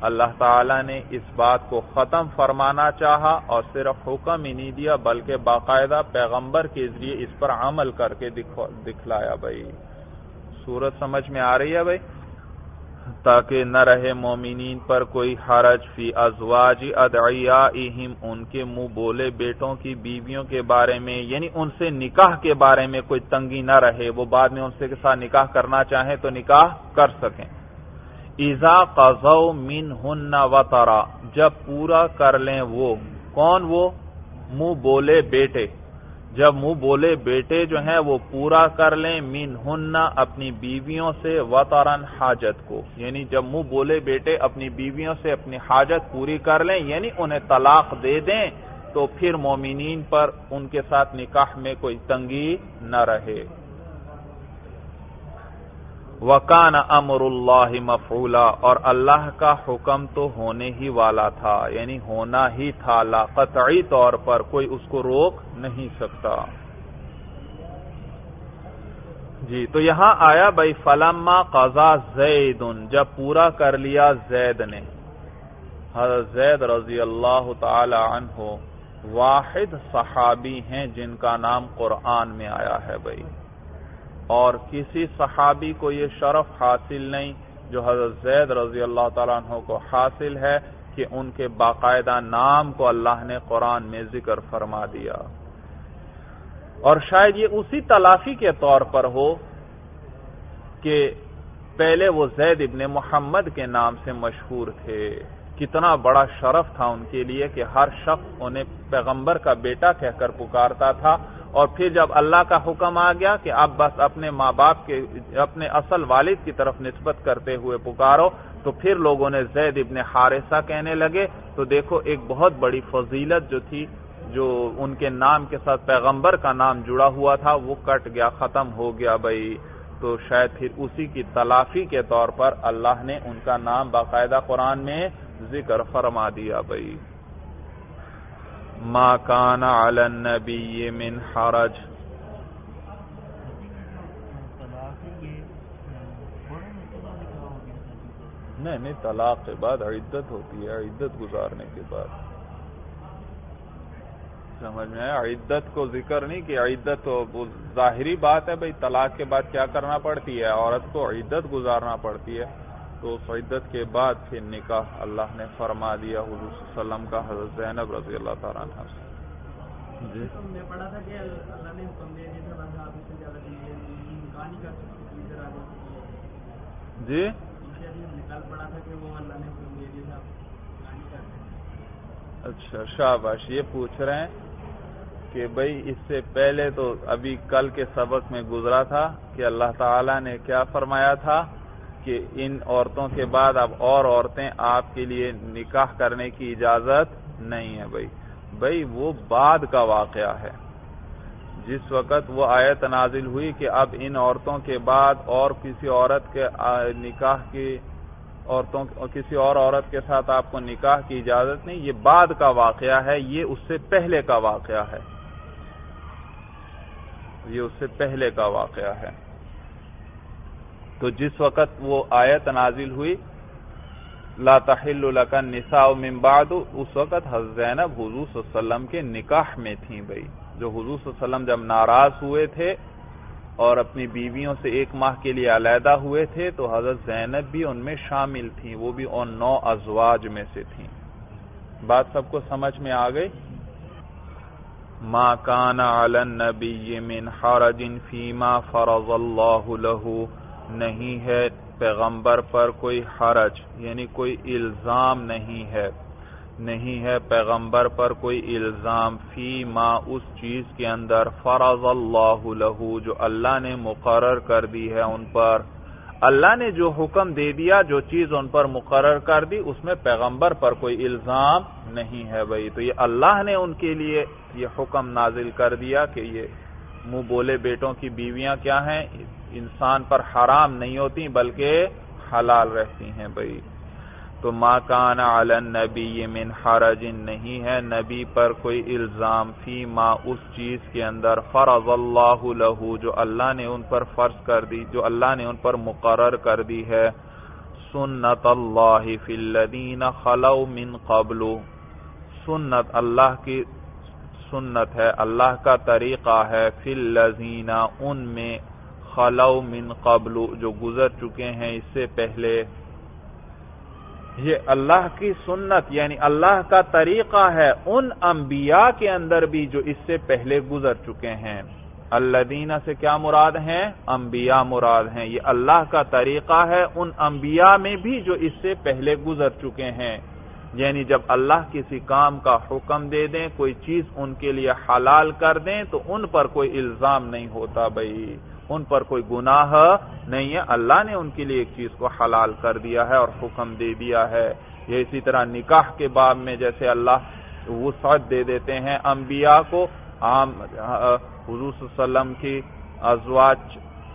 اللہ تعالی نے اس بات کو ختم فرمانا چاہا اور صرف حکم ہی نہیں دیا، بلکہ باقاعدہ پیغمبر کے ذریعے اس پر عمل کر کے دکھلایا بھائی۔ صورت سمجھ میں آ رہی ہے بھائی؟ تاکہ نہ رہے مومنین پر کوئی حرج فی ازواج ادعیائہم، ان کے منہ بولے بیٹوں کی بیویوں کے بارے میں یعنی ان سے نکاح کے بارے میں کوئی تنگی نہ رہے۔ وہ بعد میں ان سے کے ساتھ نکاح کرنا چاہیں تو نکاح کر سکیں۔ ایزا قزو من ہن وطرا، جب پورا کر لیں وہ، کون وہ؟ منہ بولے بیٹے۔ جب منہ بولے بیٹے جو ہیں، وہ پورا کر لیں من ہن اپنی بیویوں سے وطرن حاجت کو۔ یعنی جب منہ بولے بیٹے، اپنی بیویوں سے اپنی حاجت پوری کر لیں یعنی انہیں طلاق دے دیں، تو پھر مومنین پر ان کے ساتھ نکاح میں کوئی تنگی نہ رہے۔ وکان امر اللہ مفعولا۔ اور اللہ کا حکم تو ہونے ہی والا تھا یعنی ہونا ہی تھا۔ لا قطعی طور پر کوئی اس کو روک نہیں سکتا۔ جی تو یہاں آیا بھائی، فلما قضا زید جب پورا کر لیا زید نے۔ حضرت زید رضی اللہ تعالی عنہ واحد صحابی ہیں جن کا نام قرآن میں آیا ہے بھائی۔ اور کسی صحابی کو یہ شرف حاصل نہیں جو حضرت زید رضی اللہ تعالیٰ عنہ کو حاصل ہے کہ ان کے باقاعدہ نام کو اللہ نے قرآن میں ذکر فرما دیا۔ اور شاید یہ اسی تلافی کے طور پر ہو کہ پہلے وہ زید ابن محمد کے نام سے مشہور تھے۔ کتنا بڑا شرف تھا ان کے لیے کہ ہر شخص انہیں پیغمبر کا بیٹا کہہ کر پکارتا تھا۔ اور پھر جب اللہ کا حکم آ گیا کہ اب بس اپنے ماں باپ کے، اپنے اصل والد کی طرف نسبت کرتے ہوئے پکارو، تو پھر لوگوں نے زید ابن حارثہ کہنے لگے، تو دیکھو ایک بہت بڑی فضیلت جو تھی، جو ان کے نام کے ساتھ پیغمبر کا نام جڑا ہوا تھا، وہ کٹ گیا، ختم ہو گیا بھائی۔ تو شاید پھر اسی کی تلافی کے طور پر اللہ نے ان کا نام باقاعدہ قرآن میں ذکر فرما دیا بھائی۔ ما كان على النبي من حرج. نہیں نہیں، طلاق کے بعد عدت ہوتی ہے، عدت گزارنے کے بعد۔ سمجھ میں عدت کو ذکر نہیں کہ عدت تو ظاہری بات ہے بھائی، طلاق کے بعد کیا کرنا پڑتی ہے؟ عورت کو عدت گزارنا پڑتی ہے۔ تو اس عدت کے بعد پھر نکاح اللہ نے فرما دیا حضور صلی اللہ علیہ وسلم کا حضرت زینب رضی اللہ تعالیٰ عنہ سے۔ جی۔ جی؟ اچھا شاباش یہ پوچھ رہے ہیں کہ بھائی اس سے پہلے تو ابھی کل کے سبق میں گزرا تھا کہ اللہ تعالی نے کیا فرمایا تھا؟ کہ ان عورتوں کے بعد اب اور عورتیں آپ کے لیے نکاح کرنے کی اجازت نہیں ہے بھائی۔ بھائی، وہ بعد کا واقعہ ہے۔ جس وقت وہ آیت نازل ہوئی کہ اب ان عورتوں کے بعد اور کسی عورت کے نکاح کی عورتوں، کسی اور عورت کے ساتھ آپ کو نکاح کی اجازت نہیں، یہ بعد کا واقعہ ہے، یہ اس سے پہلے کا واقعہ ہے۔ یہ اس سے پہلے کا واقعہ ہے۔ تو جس وقت وہ آیت نازل ہوئی، لا تحل لك النساء من بعد، اس وقت حضرت زینب حضور صلی اللہ علیہ وسلم کے نکاح میں تھیں بھائی۔ جو حضور صلی اللہ علیہ وسلم جب ناراض ہوئے تھے اور اپنی بیویوں سے ایک ماہ کے لیے علیحدہ ہوئے تھے، تو حضرت زینب بھی ان میں شامل تھیں، وہ بھی ان نو ازواج میں سے تھیں۔ بات سب کو سمجھ میں آ گئی؟ ما کان علی النبی من حرج فیما فرض اللہ له نہیں ہے پیغمبر پر کوئی حرج یعنی کوئی الزام نہیں ہے۔ نہیں ہے پیغمبر پر کوئی الزام فی ما اس چیز کے اندر فرض اللہ لہو جو اللہ نے مقرر کر دی ہے ان پر۔ اللہ نے جو حکم دے دیا، جو چیز ان پر مقرر کر دی، اس میں پیغمبر پر کوئی الزام نہیں ہے بھائی۔ تو یہ اللہ نے ان کے لیے یہ حکم نازل کر دیا کہ یہ منہ بولے بیٹوں کی بیویاں کیا ہیں؟ انسان پر حرام نہیں ہوتی بلکہ حلال رہتی ہیں بھائی۔ تو ما کان علی النبی من حرج نہیں ہے نبی پر کوئی الزام فی ما اس چیز کے اندر فرض اللہ له جو اللہ نے ان پر فرض کر دی، جو اللہ نے ان پر مقرر کر دی ہے۔ سنت اللہ فی الذین خلو من قبل۔ سنت اللہ کی سنت ہے، اللہ کا طریقہ ہے۔ فی الذین، ان میں خلو من قبل جو گزر چکے ہیں اس سے پہلے۔ یہ اللہ کی سنت یعنی اللہ کا طریقہ ہے ان انبیاء کے اندر بھی جو اس سے پہلے گزر چکے ہیں۔ اللہ دینا سے کیا مراد ہیں؟ انبیاء مراد ہیں۔ یہ اللہ کا طریقہ ہے ان انبیاء میں بھی جو اس سے پہلے گزر چکے ہیں۔ یعنی جب اللہ کسی کام کا حکم دے دیں، کوئی چیز ان کے لیے حلال کر دیں، تو ان پر کوئی الزام نہیں ہوتا بھائی۔ ان پر کوئی گناہ نہیں ہے۔ اللہ نے ان کے لیے ایک چیز کو حلال کر دیا ہے اور حکم دے دیا ہے۔ یہ اسی طرح نکاح کے باب میں جیسے اللہ وسعت دے دیتے ہیں انبیاء کو، عام، حضور صلی اللہ علیہ وسلم کی ازواج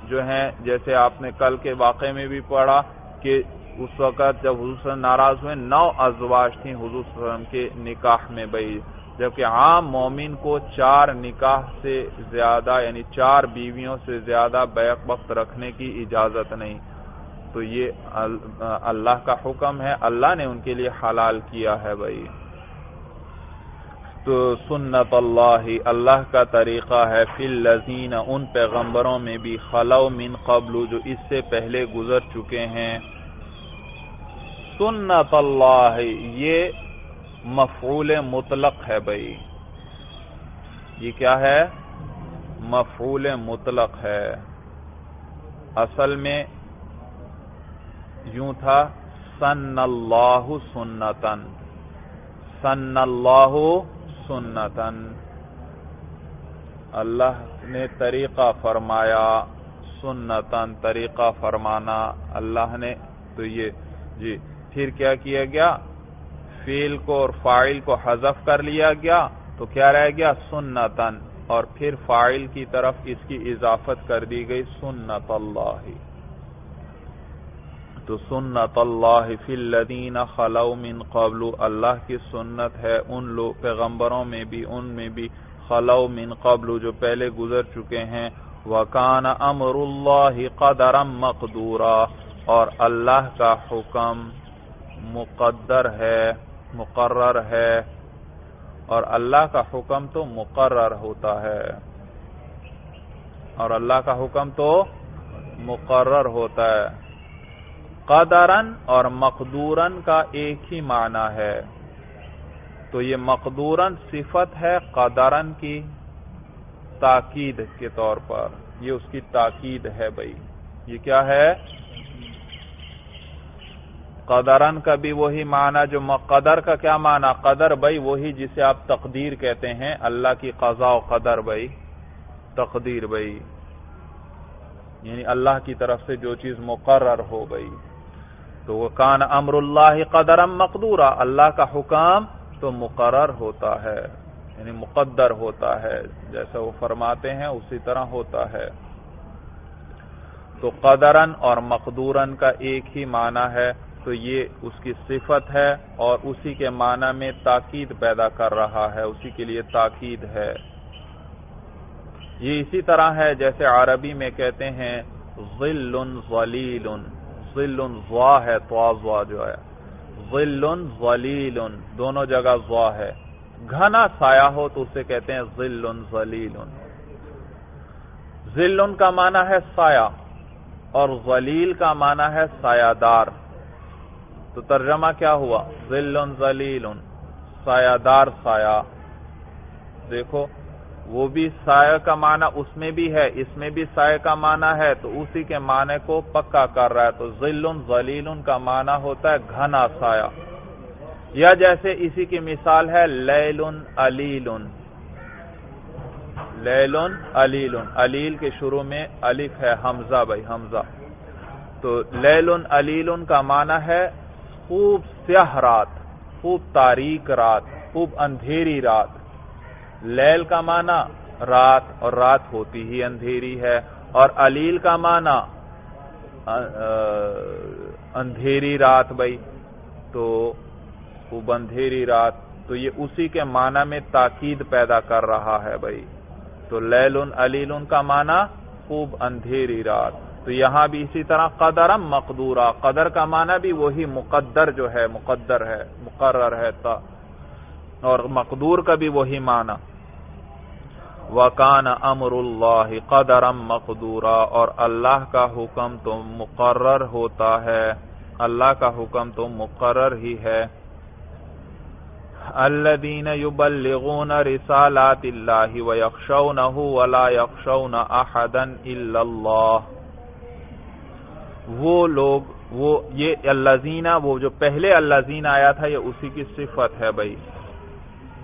جو ہیں، جیسے آپ نے کل کے واقعے میں بھی پڑھا کہ اس وقت جب حضور صلی اللہ علیہ وسلم ناراض ہوئے، نو ازواج تھیں حضور صلی اللہ علیہ وسلم کے نکاح میں بھائی۔ جبکہ عام مومن کو چار نکاح سے زیادہ یعنی چار بیویوں سے زیادہ بیک وقت رکھنے کی اجازت نہیں۔ تو یہ اللہ کا حکم ہے، اللہ نے ان کے لیے حلال کیا ہے بھائی۔ تو سنت اللہ اللہ کا طریقہ ہے، فی الذین، ان پیغمبروں میں بھی خلو من قبل، جو اس سے پہلے گزر چکے ہیں۔ سنت اللہ، یہ مفعول مطلق ہے بھائی۔ یہ کیا ہے؟ مفعول مطلق ہے۔ اصل میں یوں تھا، سن اللہ سنتن سن اللہ سنتن اللہ نے طریقہ فرمایا سنتن طریقہ فرمانا۔ اللہ نے تو یہ جی پھر کیا کیا گیا؟ فیل کو اور فائل کو حذف کر لیا گیا تو کیا رہ گیا؟ سنتن اور پھر فائل کی طرف اس کی اضافت کر دی گئی، سنت اللہ۔ تو سنت اللہ فی الذین خلو من قبل، اللہ کی سنت ہے ان لوگ، پیغمبروں میں بھی، ان میں بھی خلو من قبل جو پہلے گزر چکے ہیں۔ وَكَانَ أَمْرُ اللَّهِ قَدَرًا مَقْدُورًا، اور اللہ کا حکم مقدر ہے۔ مقرر ہے اور اللہ کا حکم تو مقرر ہوتا ہے اور اللہ کا حکم تو مقرر ہوتا ہے قدرن اور مقدورن کا ایک ہی معنی ہے تو یہ مقدورن صفت ہے قدرن کی تاکید کے طور پر یہ اس کی تاکید ہے بھائی یہ کیا ہے قدرن کا بھی وہی معنی، جو قدر کا کیا معنی؟ قدر بھائی، وہی جسے آپ تقدیر کہتے ہیں۔ اللہ کی قضاء و قدر بھائی، تقدیر بھائی۔ یعنی اللہ کی طرف سے جو چیز مقرر ہو گئی تو وہ کان امر اللہ قدرم مقدورہ اللہ کا حکام تو مقرر ہوتا ہے۔ یعنی مقدر ہوتا ہے، جیسا وہ فرماتے ہیں، اسی طرح ہوتا ہے۔ تو قدرن اور مقدورن کا ایک ہی معنی ہے۔ تو یہ اس کی صفت ہے اور اسی کے معنی میں تاکید پیدا کر رہا ہے، اسی کے لیے تاکید ہے۔ یہ اسی طرح ہے جیسے عربی میں کہتے ہیں ظل ظلیل ظل ضوا ہے تو جو ہے۔ ظل ظلیل دونوں جگہ ضوا ہے۔ گھنا سایہ ہو تو اسے کہتے ہیں ظل ظلیل ظل کا معنی ہے سایہ اور ظلیل کا معنی ہے سایہ دار۔ تو ترجمہ کیا ہوا؟ ظل ظلیل سایہ دار سایہ۔ دیکھو، وہ بھی سایہ کا معنی اس میں بھی ہے، اس میں بھی سایہ کا معنی ہے، تو اسی کے معنی کو پکا کر رہا ہے۔ تو ذل ذلیل کا معنی ہوتا ہے گھنا سایہ۔ یا جیسے اسی کی مثال ہے لیل علیل لیل علیل علیل کے شروع میں الف ہے، حمزہ بھائی، حمزہ۔ تو لیل علیل کا معنی ہے خوب سیاہ رات، خوب تاریک رات، خوب اندھیری رات۔ لیل کا معنی رات اور رات ہوتی ہی اندھیری ہے، اور علیل کا معنی اندھیری رات بھائی۔ تو خوب اندھیری رات، تو یہ اسی کے معنی میں تاکید پیدا کر رہا ہے بھائی۔ تو لیل علیل کا معنی خوب اندھیری رات۔ تو یہاں بھی اسی طرح قدرم مقدورہ، قدر کا معنی بھی وہی مقدر جو ہے، مقدر ہے، مقرر ہے اور مقدور کا بھی وہی معنی۔ وکان امر اللہ قدرم مقدورا، اور اللہ کا حکم تو مقرر ہوتا ہے۔ اللہ کا حکم تو مقرر ہی ہے۔ الذين يبلغون رسالات الله ويخشونه ولا يخشون احدا الا الله وہ لوگ، وہ یہ الذين وہ جو پہلے الذين آیا تھا، یہ اسی کی صفت ہے بھائی۔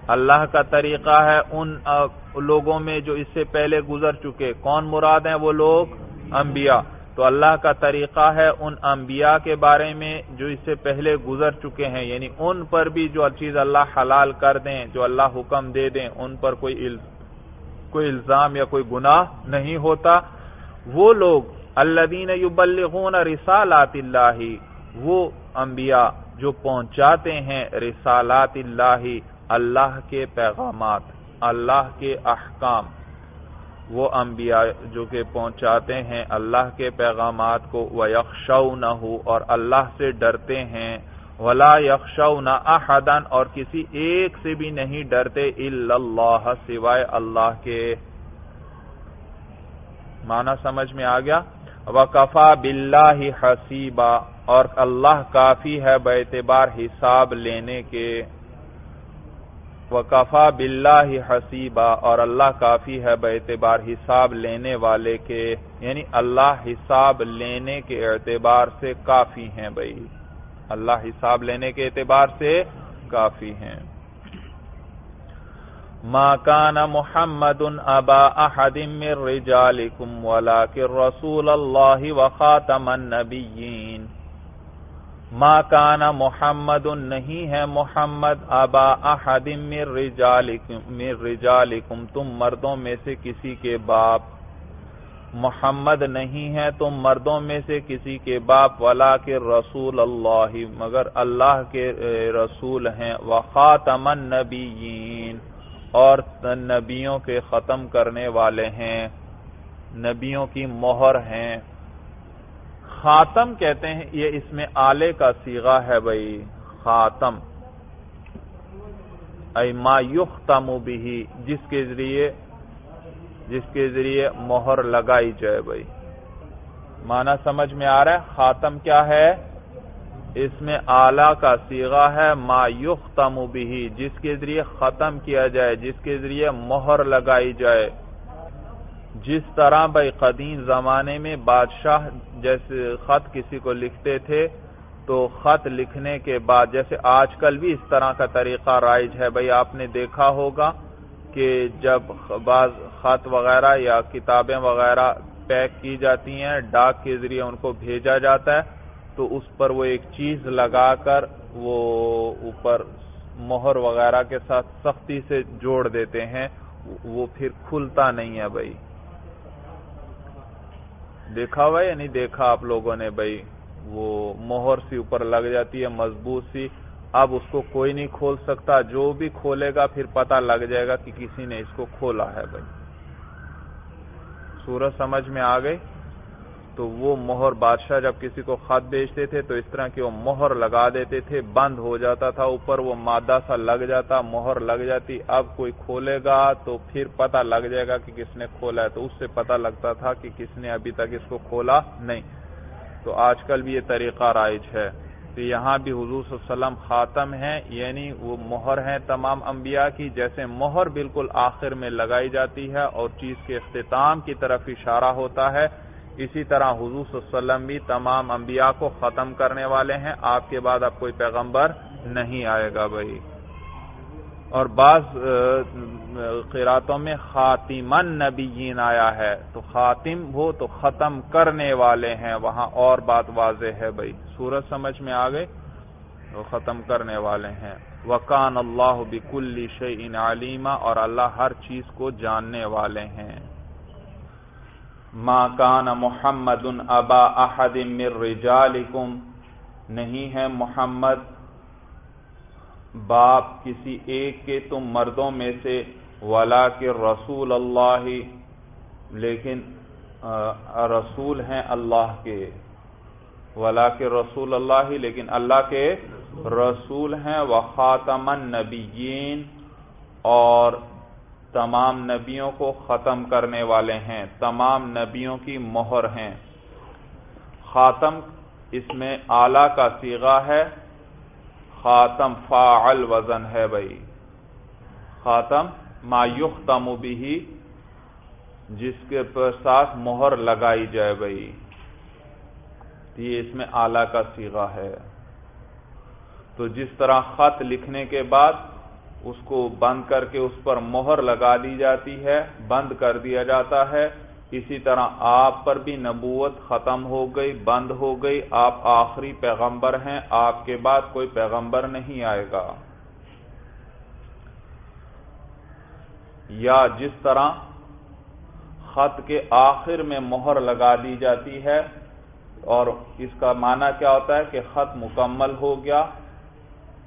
اللہ کا طریقہ ہے ان لوگوں میں جو اس سے پہلے گزر چکے۔ کون مراد ہیں وہ لوگ؟ انبیاء۔ تو اللہ کا طریقہ ہے ان انبیاء کے بارے میں جو اس سے پہلے گزر چکے ہیں۔ یعنی ان پر بھی جو چیز اللہ حلال کر دیں، جو اللہ حکم دے دیں، ان پر کوئی کوئی الزام یا کوئی گناہ نہیں ہوتا۔ وہ لوگ اللہ دین رسالات اللہ، وہ انبیاء جو پہنچاتے ہیں رسالات اللہ اللہ کے پیغامات، اللہ کے احکام۔ وہ انبیاء جو کہ پہنچاتے ہیں اللہ کے پیغامات کو وہ یکشو اور اللہ سے ڈرتے ہیں۔ ولا یکشو نہ احدن اور کسی ایک سے بھی نہیں ڈرتے اللہ سوائے اللہ کے۔ معنی سمجھ میں آ گیا؟ وکفا بلّہ حسیبہ اور اللہ کافی ہے بے اعتبار حساب لینے کے۔ وکفا بلّہ حسیبہ اور اللہ کافی ہے بے اعتبار حساب لینے والے کے۔ یعنی اللہ حساب لینے کے اعتبار سے کافی ہیں بھائی۔ اللہ حساب لینے کے اعتبار سے کافی ہیں۔ ما كان محمد ابا احد من رجالكم، ولكن رسول الله وخاتم النبيين. ما کان محمد، نہیں ہے محمد ابا احد من رجالکم تم مردوں میں سے کسی کے باپ. محمد نہیں ہے، تم مردوں میں سے کسی کے باپ ولا کے رسول اللہ مگر اللہ کے، رسول ہیں، وخاتم النبیین. اور نبیوں کے ختم کرنے والے ہیں، نبیوں کی مہر ہیں۔ خاتم کہتے ہیں، یہ اس میں آلے کا سیغا ہے بھائی، خاتم۔ ما یختم بھی جس کے ذریعے، جس کے ذریعے مہر لگائی جائے بھائی۔ مانا سمجھ میں آ رہا ہے، خاتم کیا ہے؟ اس میں آلہ کا سیغا ہے ما یختم بھی جس کے ذریعے ختم کیا جائے، جس کے ذریعے مہر لگائی جائے۔ جس طرح بھائی قدیم زمانے میں بادشاہ جیسے خط کسی کو لکھتے تھے، تو خط لکھنے کے بعد، جیسے آج کل بھی اس طرح کا طریقہ رائج ہے۔ بھائی آپ نے دیکھا ہوگا کہ جب بعض خط وغیرہ یا کتابیں وغیرہ پیک کی جاتی ہیں، ڈاک کے ذریعے ان کو بھیجا جاتا ہے۔ تو اس پر وہ ایک چیز لگا کر وہ اوپر مہر وغیرہ کے ساتھ سختی سے جوڑ دیتے ہیں، وہ پھر کھلتا نہیں ہے بھائی۔ دیکھا ہوا یا نہیں؟ دیکھا آپ لوگوں نے بھائی۔ وہ مہر سی اوپر لگ جاتی ہے، مضبوط سی۔ اب اس کو کوئی نہیں کھول سکتا۔ جو بھی کھولے گا، پھر پتہ لگ جائے گا کہ کسی نے اس کو کھولا ہے بھائی۔ سورج سمجھ میں آ گئی؟ تو وہ مہر بادشاہ جب کسی کو خط بیچتے تھے تو اس طرح کی وہ مہر لگا دیتے تھے، بند ہو جاتا تھا، اوپر وہ مادہ سا لگ جاتا، مہر لگ جاتی، اب کوئی کھولے گا تو پھر پتہ لگ جائے گا کہ کس نے کھولا ہے، تو اس سے پتہ لگتا تھا کہ کس نے ابھی تک اس کو کھولا نہیں۔ تو آج کل بھی یہ طریقہ رائج ہے۔ تو یہاں بھی حضور صلی اللہ علیہ وسلم خاتم ہیں یعنی وہ مہر ہیں تمام انبیاء کی، جیسے مہر بالکل آخر میں لگائی جاتی ہے اور چیز کے اختتام کی طرف اشارہ ہوتا ہے۔ اسی طرح حضور صلی اللہ علیہ وسلم بھی تمام انبیاء کو ختم کرنے والے ہیں۔ آپ کے بعد اب کوئی پیغمبر نہیں آئے گا بھائی۔ اور بعض قراتوں میں خاتمن نبیین آیا ہے۔ تو خاتم ہو تو ختم کرنے والے ہیں۔ وہاں اور بات واضح ہے بھائی۔ سورج سمجھ میں آ گئے؟ وہ ختم کرنے والے ہیں۔ وکان اللہ بکل شعین علیمہ اور اللہ ہر چیز کو جاننے والے ہیں۔ ما کان محمد ابا احد من رجالکم، نہیں ہے محمد باپ کسی ایک کے تم مردوں میں سے ولا کے رسول اللہ، لیکن رسول ہیں اللہ کے۔ ولا کے رسول اللہ، لیکن اللہ کے رسول ہیں وہ خاتم النبیین، اور تمام نبیوں کو ختم کرنے والے ہیں، تمام نبیوں کی مہر ہیں۔ خاتم اس میں آلہ کا سیغا ہے، خاتم فاعل وزن ہے بھائی۔ خاتم ما یختم بھی جس کے ساتھ مہر لگائی جائے بھائی۔ یہ اس میں آلہ کا سیغا ہے۔ تو جس طرح خط لکھنے کے بعد اس کو بند کر کے اس پر مہر لگا دی جاتی ہے، بند کر دیا جاتا ہے۔ اسی طرح آپ پر بھی نبوت ختم ہو گئی، بند ہو گئی۔ آپ آخری پیغمبر ہیں، آپ کے بعد کوئی پیغمبر نہیں آئے گا۔ یا جس طرح خط کے آخر میں مہر لگا دی جاتی ہے، اور اس کا معنی کیا ہوتا ہے کہ خط مکمل ہو گیا۔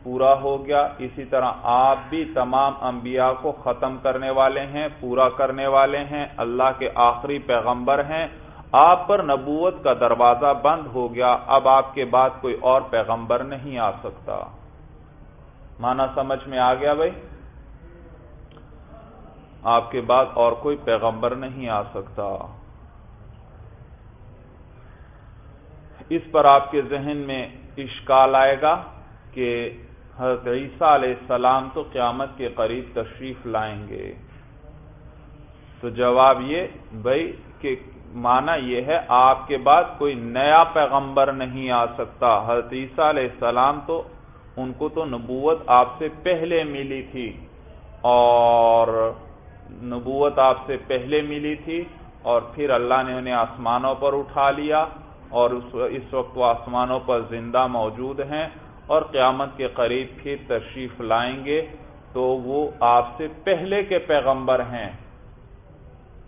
پورا ہو گیا۔ اسی طرح آپ بھی تمام انبیاء کو ختم کرنے والے ہیں، پورا کرنے والے ہیں۔ اللہ کے آخری پیغمبر ہیں۔ آپ پر نبوت کا دروازہ بند ہو گیا۔ اب آپ کے بعد کوئی اور پیغمبر نہیں آ سکتا۔ مانا سمجھ میں آ گیا بھائی؟ آپ کے بعد اور کوئی پیغمبر نہیں آ سکتا۔ اس پر آپ کے ذہن میں اشکال آئے گا کہ حضرت عیسیٰ علیہ السلام تو قیامت کے قریب تشریف لائیں گے۔ تو جواب یہ بھائی کہ مانا یہ ہے آپ کے بعد کوئی نیا پیغمبر نہیں آ سکتا۔ حضرت عیسیٰ علیہ السلام تو ان کو تو نبوت آپ سے پہلے ملی تھی اور نبوت آپ سے پہلے ملی تھی اور پھر اللہ نے انہیں آسمانوں پر اٹھا لیا اور اس وقت وہ آسمانوں پر زندہ موجود ہیں۔ اور قیامت کے قریب پھر تشریف لائیں گے تو وہ آپ سے پہلے کے پیغمبر ہیں۔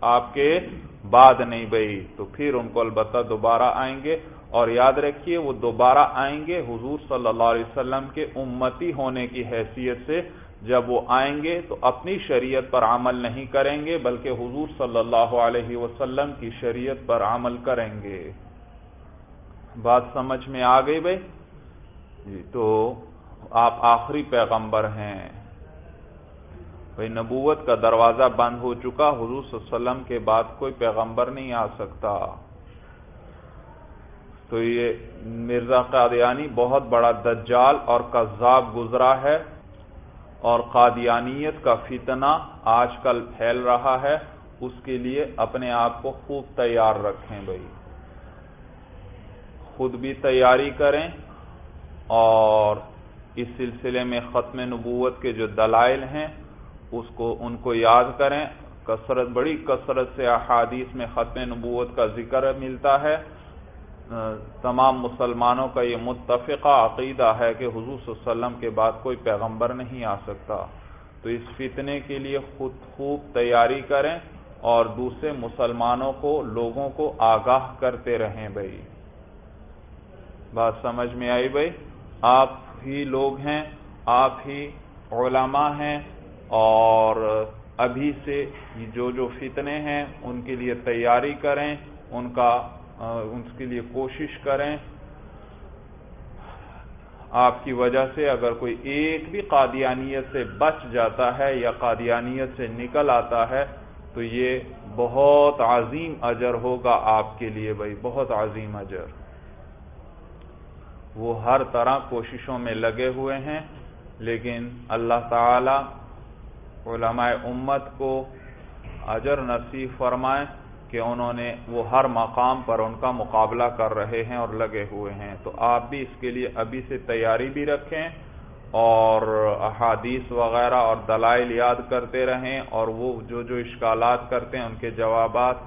آپ کے بعد نہیں بھائی تو پھر ان کو البتہ دوبارہ آئیں گے اور یاد رکھیے وہ دوبارہ آئیں گے حضور صلی اللہ علیہ وسلم کے امتی ہونے کی حیثیت سے۔ جب وہ آئیں گے تو اپنی شریعت پر عمل نہیں کریں گے، بلکہ حضور صلی اللہ علیہ وسلم کی شریعت پر عمل کریں گے۔ بات سمجھ میں آ گئی بھائی جی تو آپ آخری پیغمبر ہیں۔ بھائی، نبوت کا دروازہ بند ہو چکا، حضور صلی اللہ علیہ وسلم کے بعد کوئی پیغمبر نہیں آ سکتا۔ تو یہ مرزا قادیانی بہت بڑا دجال اور قذاب گزرا ہے اور قادیانیت کا فتنہ آج کل پھیل رہا ہے۔ اس کے لیے اپنے آپ کو خوب تیار رکھیں بھائی۔ خود بھی تیاری کریں۔ اور اس سلسلے میں ختم نبوت کے جو دلائل ہیں، اس کو ان کو یاد کریں۔ کثرت، بڑی کثرت سے احادیث میں ختم نبوت کا ذکر ملتا ہے۔ تمام مسلمانوں کا یہ متفقہ عقیدہ ہے کہ حضور صلی اللہ علیہ وسلم کے بعد کوئی پیغمبر نہیں آ سکتا۔ تو اس فتنے کے لیے خود خوب تیاری کریں اور دوسرے مسلمانوں کو، لوگوں کو آگاہ کرتے رہیں بھائی۔ بات سمجھ میں آئی بھائی؟ آپ ہی لوگ ہیں، آپ ہی علماء ہیں اور ابھی سے جو جو فتنے ہیں، ان کے لیے تیاری کریں، ان کا، ان کے لیے کوشش کریں۔ آپ کی وجہ سے اگر کوئی ایک بھی قادیانیت سے بچ جاتا ہے یا قادیانیت سے نکل آتا ہے، تو یہ بہت عظیم اجر ہوگا آپ کے لیے بھائی، بہت عظیم اجر۔ وہ ہر طرح کوششوں میں لگے ہوئے ہیں، لیکن اللہ تعالی علماء امت کو اجر نصیب فرمائے کہ انہوں نے وہ ہر مقام پر ان کا مقابلہ کر رہے ہیں اور لگے ہوئے ہیں۔ تو آپ بھی اس کے لیے ابھی سے تیاری بھی رکھیں اور احادیث وغیرہ اور دلائل یاد کرتے رہیں اور وہ جو جو اشکالات کرتے ہیں، ان کے جوابات،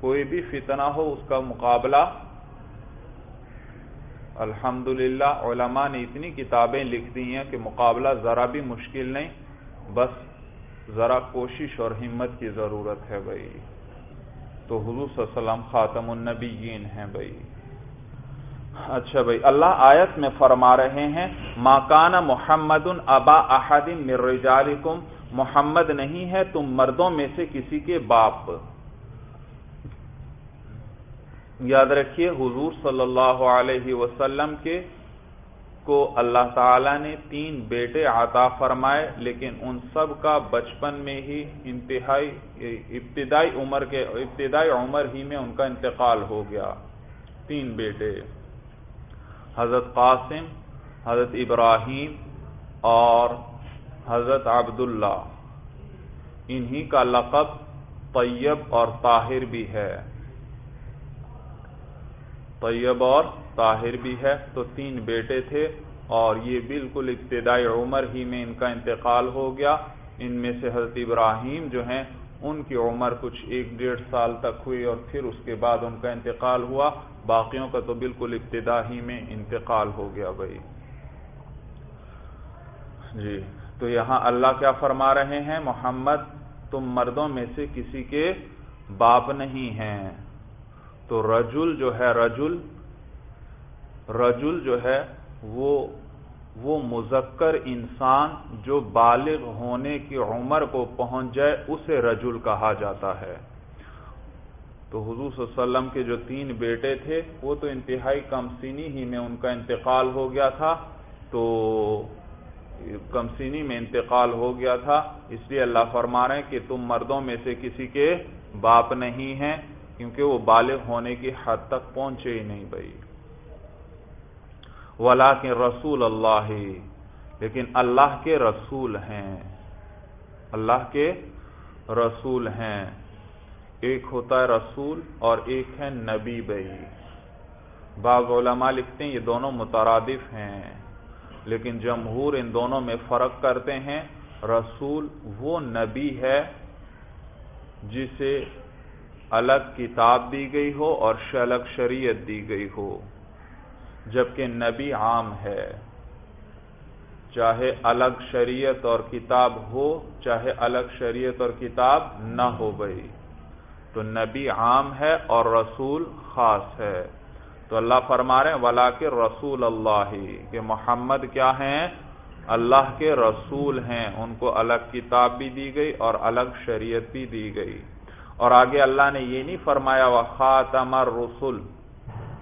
کوئی بھی فتنہ ہو، اس کا مقابلہ الحمدللہ، علماء نے اتنی کتابیں لکھ دی ہیں کہ مقابلہ ذرا بھی مشکل نہیں، بس ذرا کوشش اور ہمت کی ضرورت ہے بھائی۔ تو حضور صلی اللہ علیہ وسلم خاتم النبیین ہیں بھائی۔ اچھا بھائی، اللہ آیت میں فرما رہے ہیں ماکانہ محمد ابا احد من رجالکم محمد نہیں ہے تم مردوں میں سے کسی کے باپ۔ یاد رکھیے، حضور صلی اللہ علیہ وسلم کے کو اللہ تعالی نے تین بیٹے عطا فرمائے، لیکن ان سب کا بچپن میں ہی انتہائی، ابتدائی عمر کے، ابتدائی عمر ہی میں ان کا انتقال ہو گیا۔ تین بیٹے۔ حضرت قاسم، حضرت ابراہیم اور حضرت عبداللہ۔ انہی کا لقب طیب اور طاہر بھی ہے۔ طیب اور طاہر بھی ہے تو تین بیٹے تھے اور یہ بالکل ابتدائی عمر ہی میں ان کا انتقال ہو گیا۔ ان میں سے حضرت ابراہیم جو ہیں، ان کی عمر کچھ ایک ڈیڑھ سال تک ہوئی اور پھر اس کے بعد ان کا انتقال ہوا۔ باقیوں کا تو بالکل ابتدا ہی میں انتقال ہو گیا بھائی۔ جی تو یہاں اللہ کیا فرما رہے ہیں؟ محمد، تم مردوں میں سے کسی کے باپ نہیں ہیں۔ تو رجل جو ہے رجل رجل جو ہے وہ وہ مذکر انسان جو بالغ ہونے کی عمر کو پہنچ جائے، اسے رجل کہا جاتا ہے۔ تو حضور صلی اللہ علیہ وسلم کے جو تین بیٹے تھے، وہ تو انتہائی کم سینی ہی میں ان کا انتقال ہو گیا تھا۔ تو کم سینی میں انتقال ہو گیا تھا۔ اس لیے اللہ فرما رہے ہیں کہ تم مردوں میں سے کسی کے باپ نہیں ہیں۔ کیونکہ وہ بالغ ہونے کی حد تک پہنچے ہی نہیں بھائی۔ ولا رسول اللہ، لیکن اللہ کے رسول ہیں۔ اللہ کے رسول ہیں۔ ایک ہوتا ہے رسول اور ایک ہے نبی بھائی۔ بعض علماء لکھتے ہیں یہ دونوں مترادف ہیں، لیکن جمہور ان دونوں میں فرق کرتے ہیں۔ رسول وہ نبی ہے جسے الگ کتاب دی گئی ہو اور شلگ شریعت دی گئی ہو۔ جبکہ نبی عام ہے۔ چاہے الگ شریعت اور کتاب ہو، چاہے الگ شریعت اور کتاب نہ ہو گئی تو نبی عام ہے اور رسول خاص ہے۔ تو اللہ فرما رہے ہیں ولا کے رسول اللہ کہ محمد کیا ہیں؟ اللہ کے رسول ہیں۔ ان کو الگ کتاب بھی دی گئی اور الگ شریعت بھی دی گئی۔ اور آگے اللہ نے یہ نہیں فرمایا وہ خاتم رسول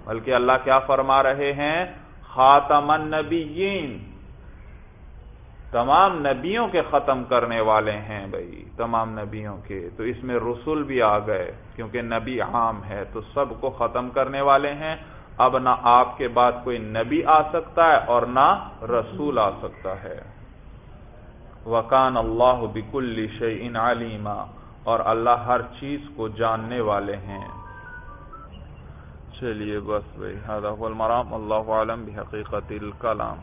بلکہ اللہ کیا فرما رہے ہیں؟ خاتم النبیین۔ تمام نبیوں کے ختم کرنے والے ہیں بھائی، تمام نبیوں کے۔ تو اس میں رسول بھی آ گئے، کیونکہ نبی عام ہے، تو سب کو ختم کرنے والے ہیں۔ اب نہ آپ کے بعد کوئی نبی آ سکتا ہے اور نہ رسول آ سکتا ہے۔ وکان اللہ بک الشعین علیما اور اللہ ہر چیز کو جاننے والے ہیں۔ چلیے بس بھائی المرام اللہ عالم بحقیقت الکلام۔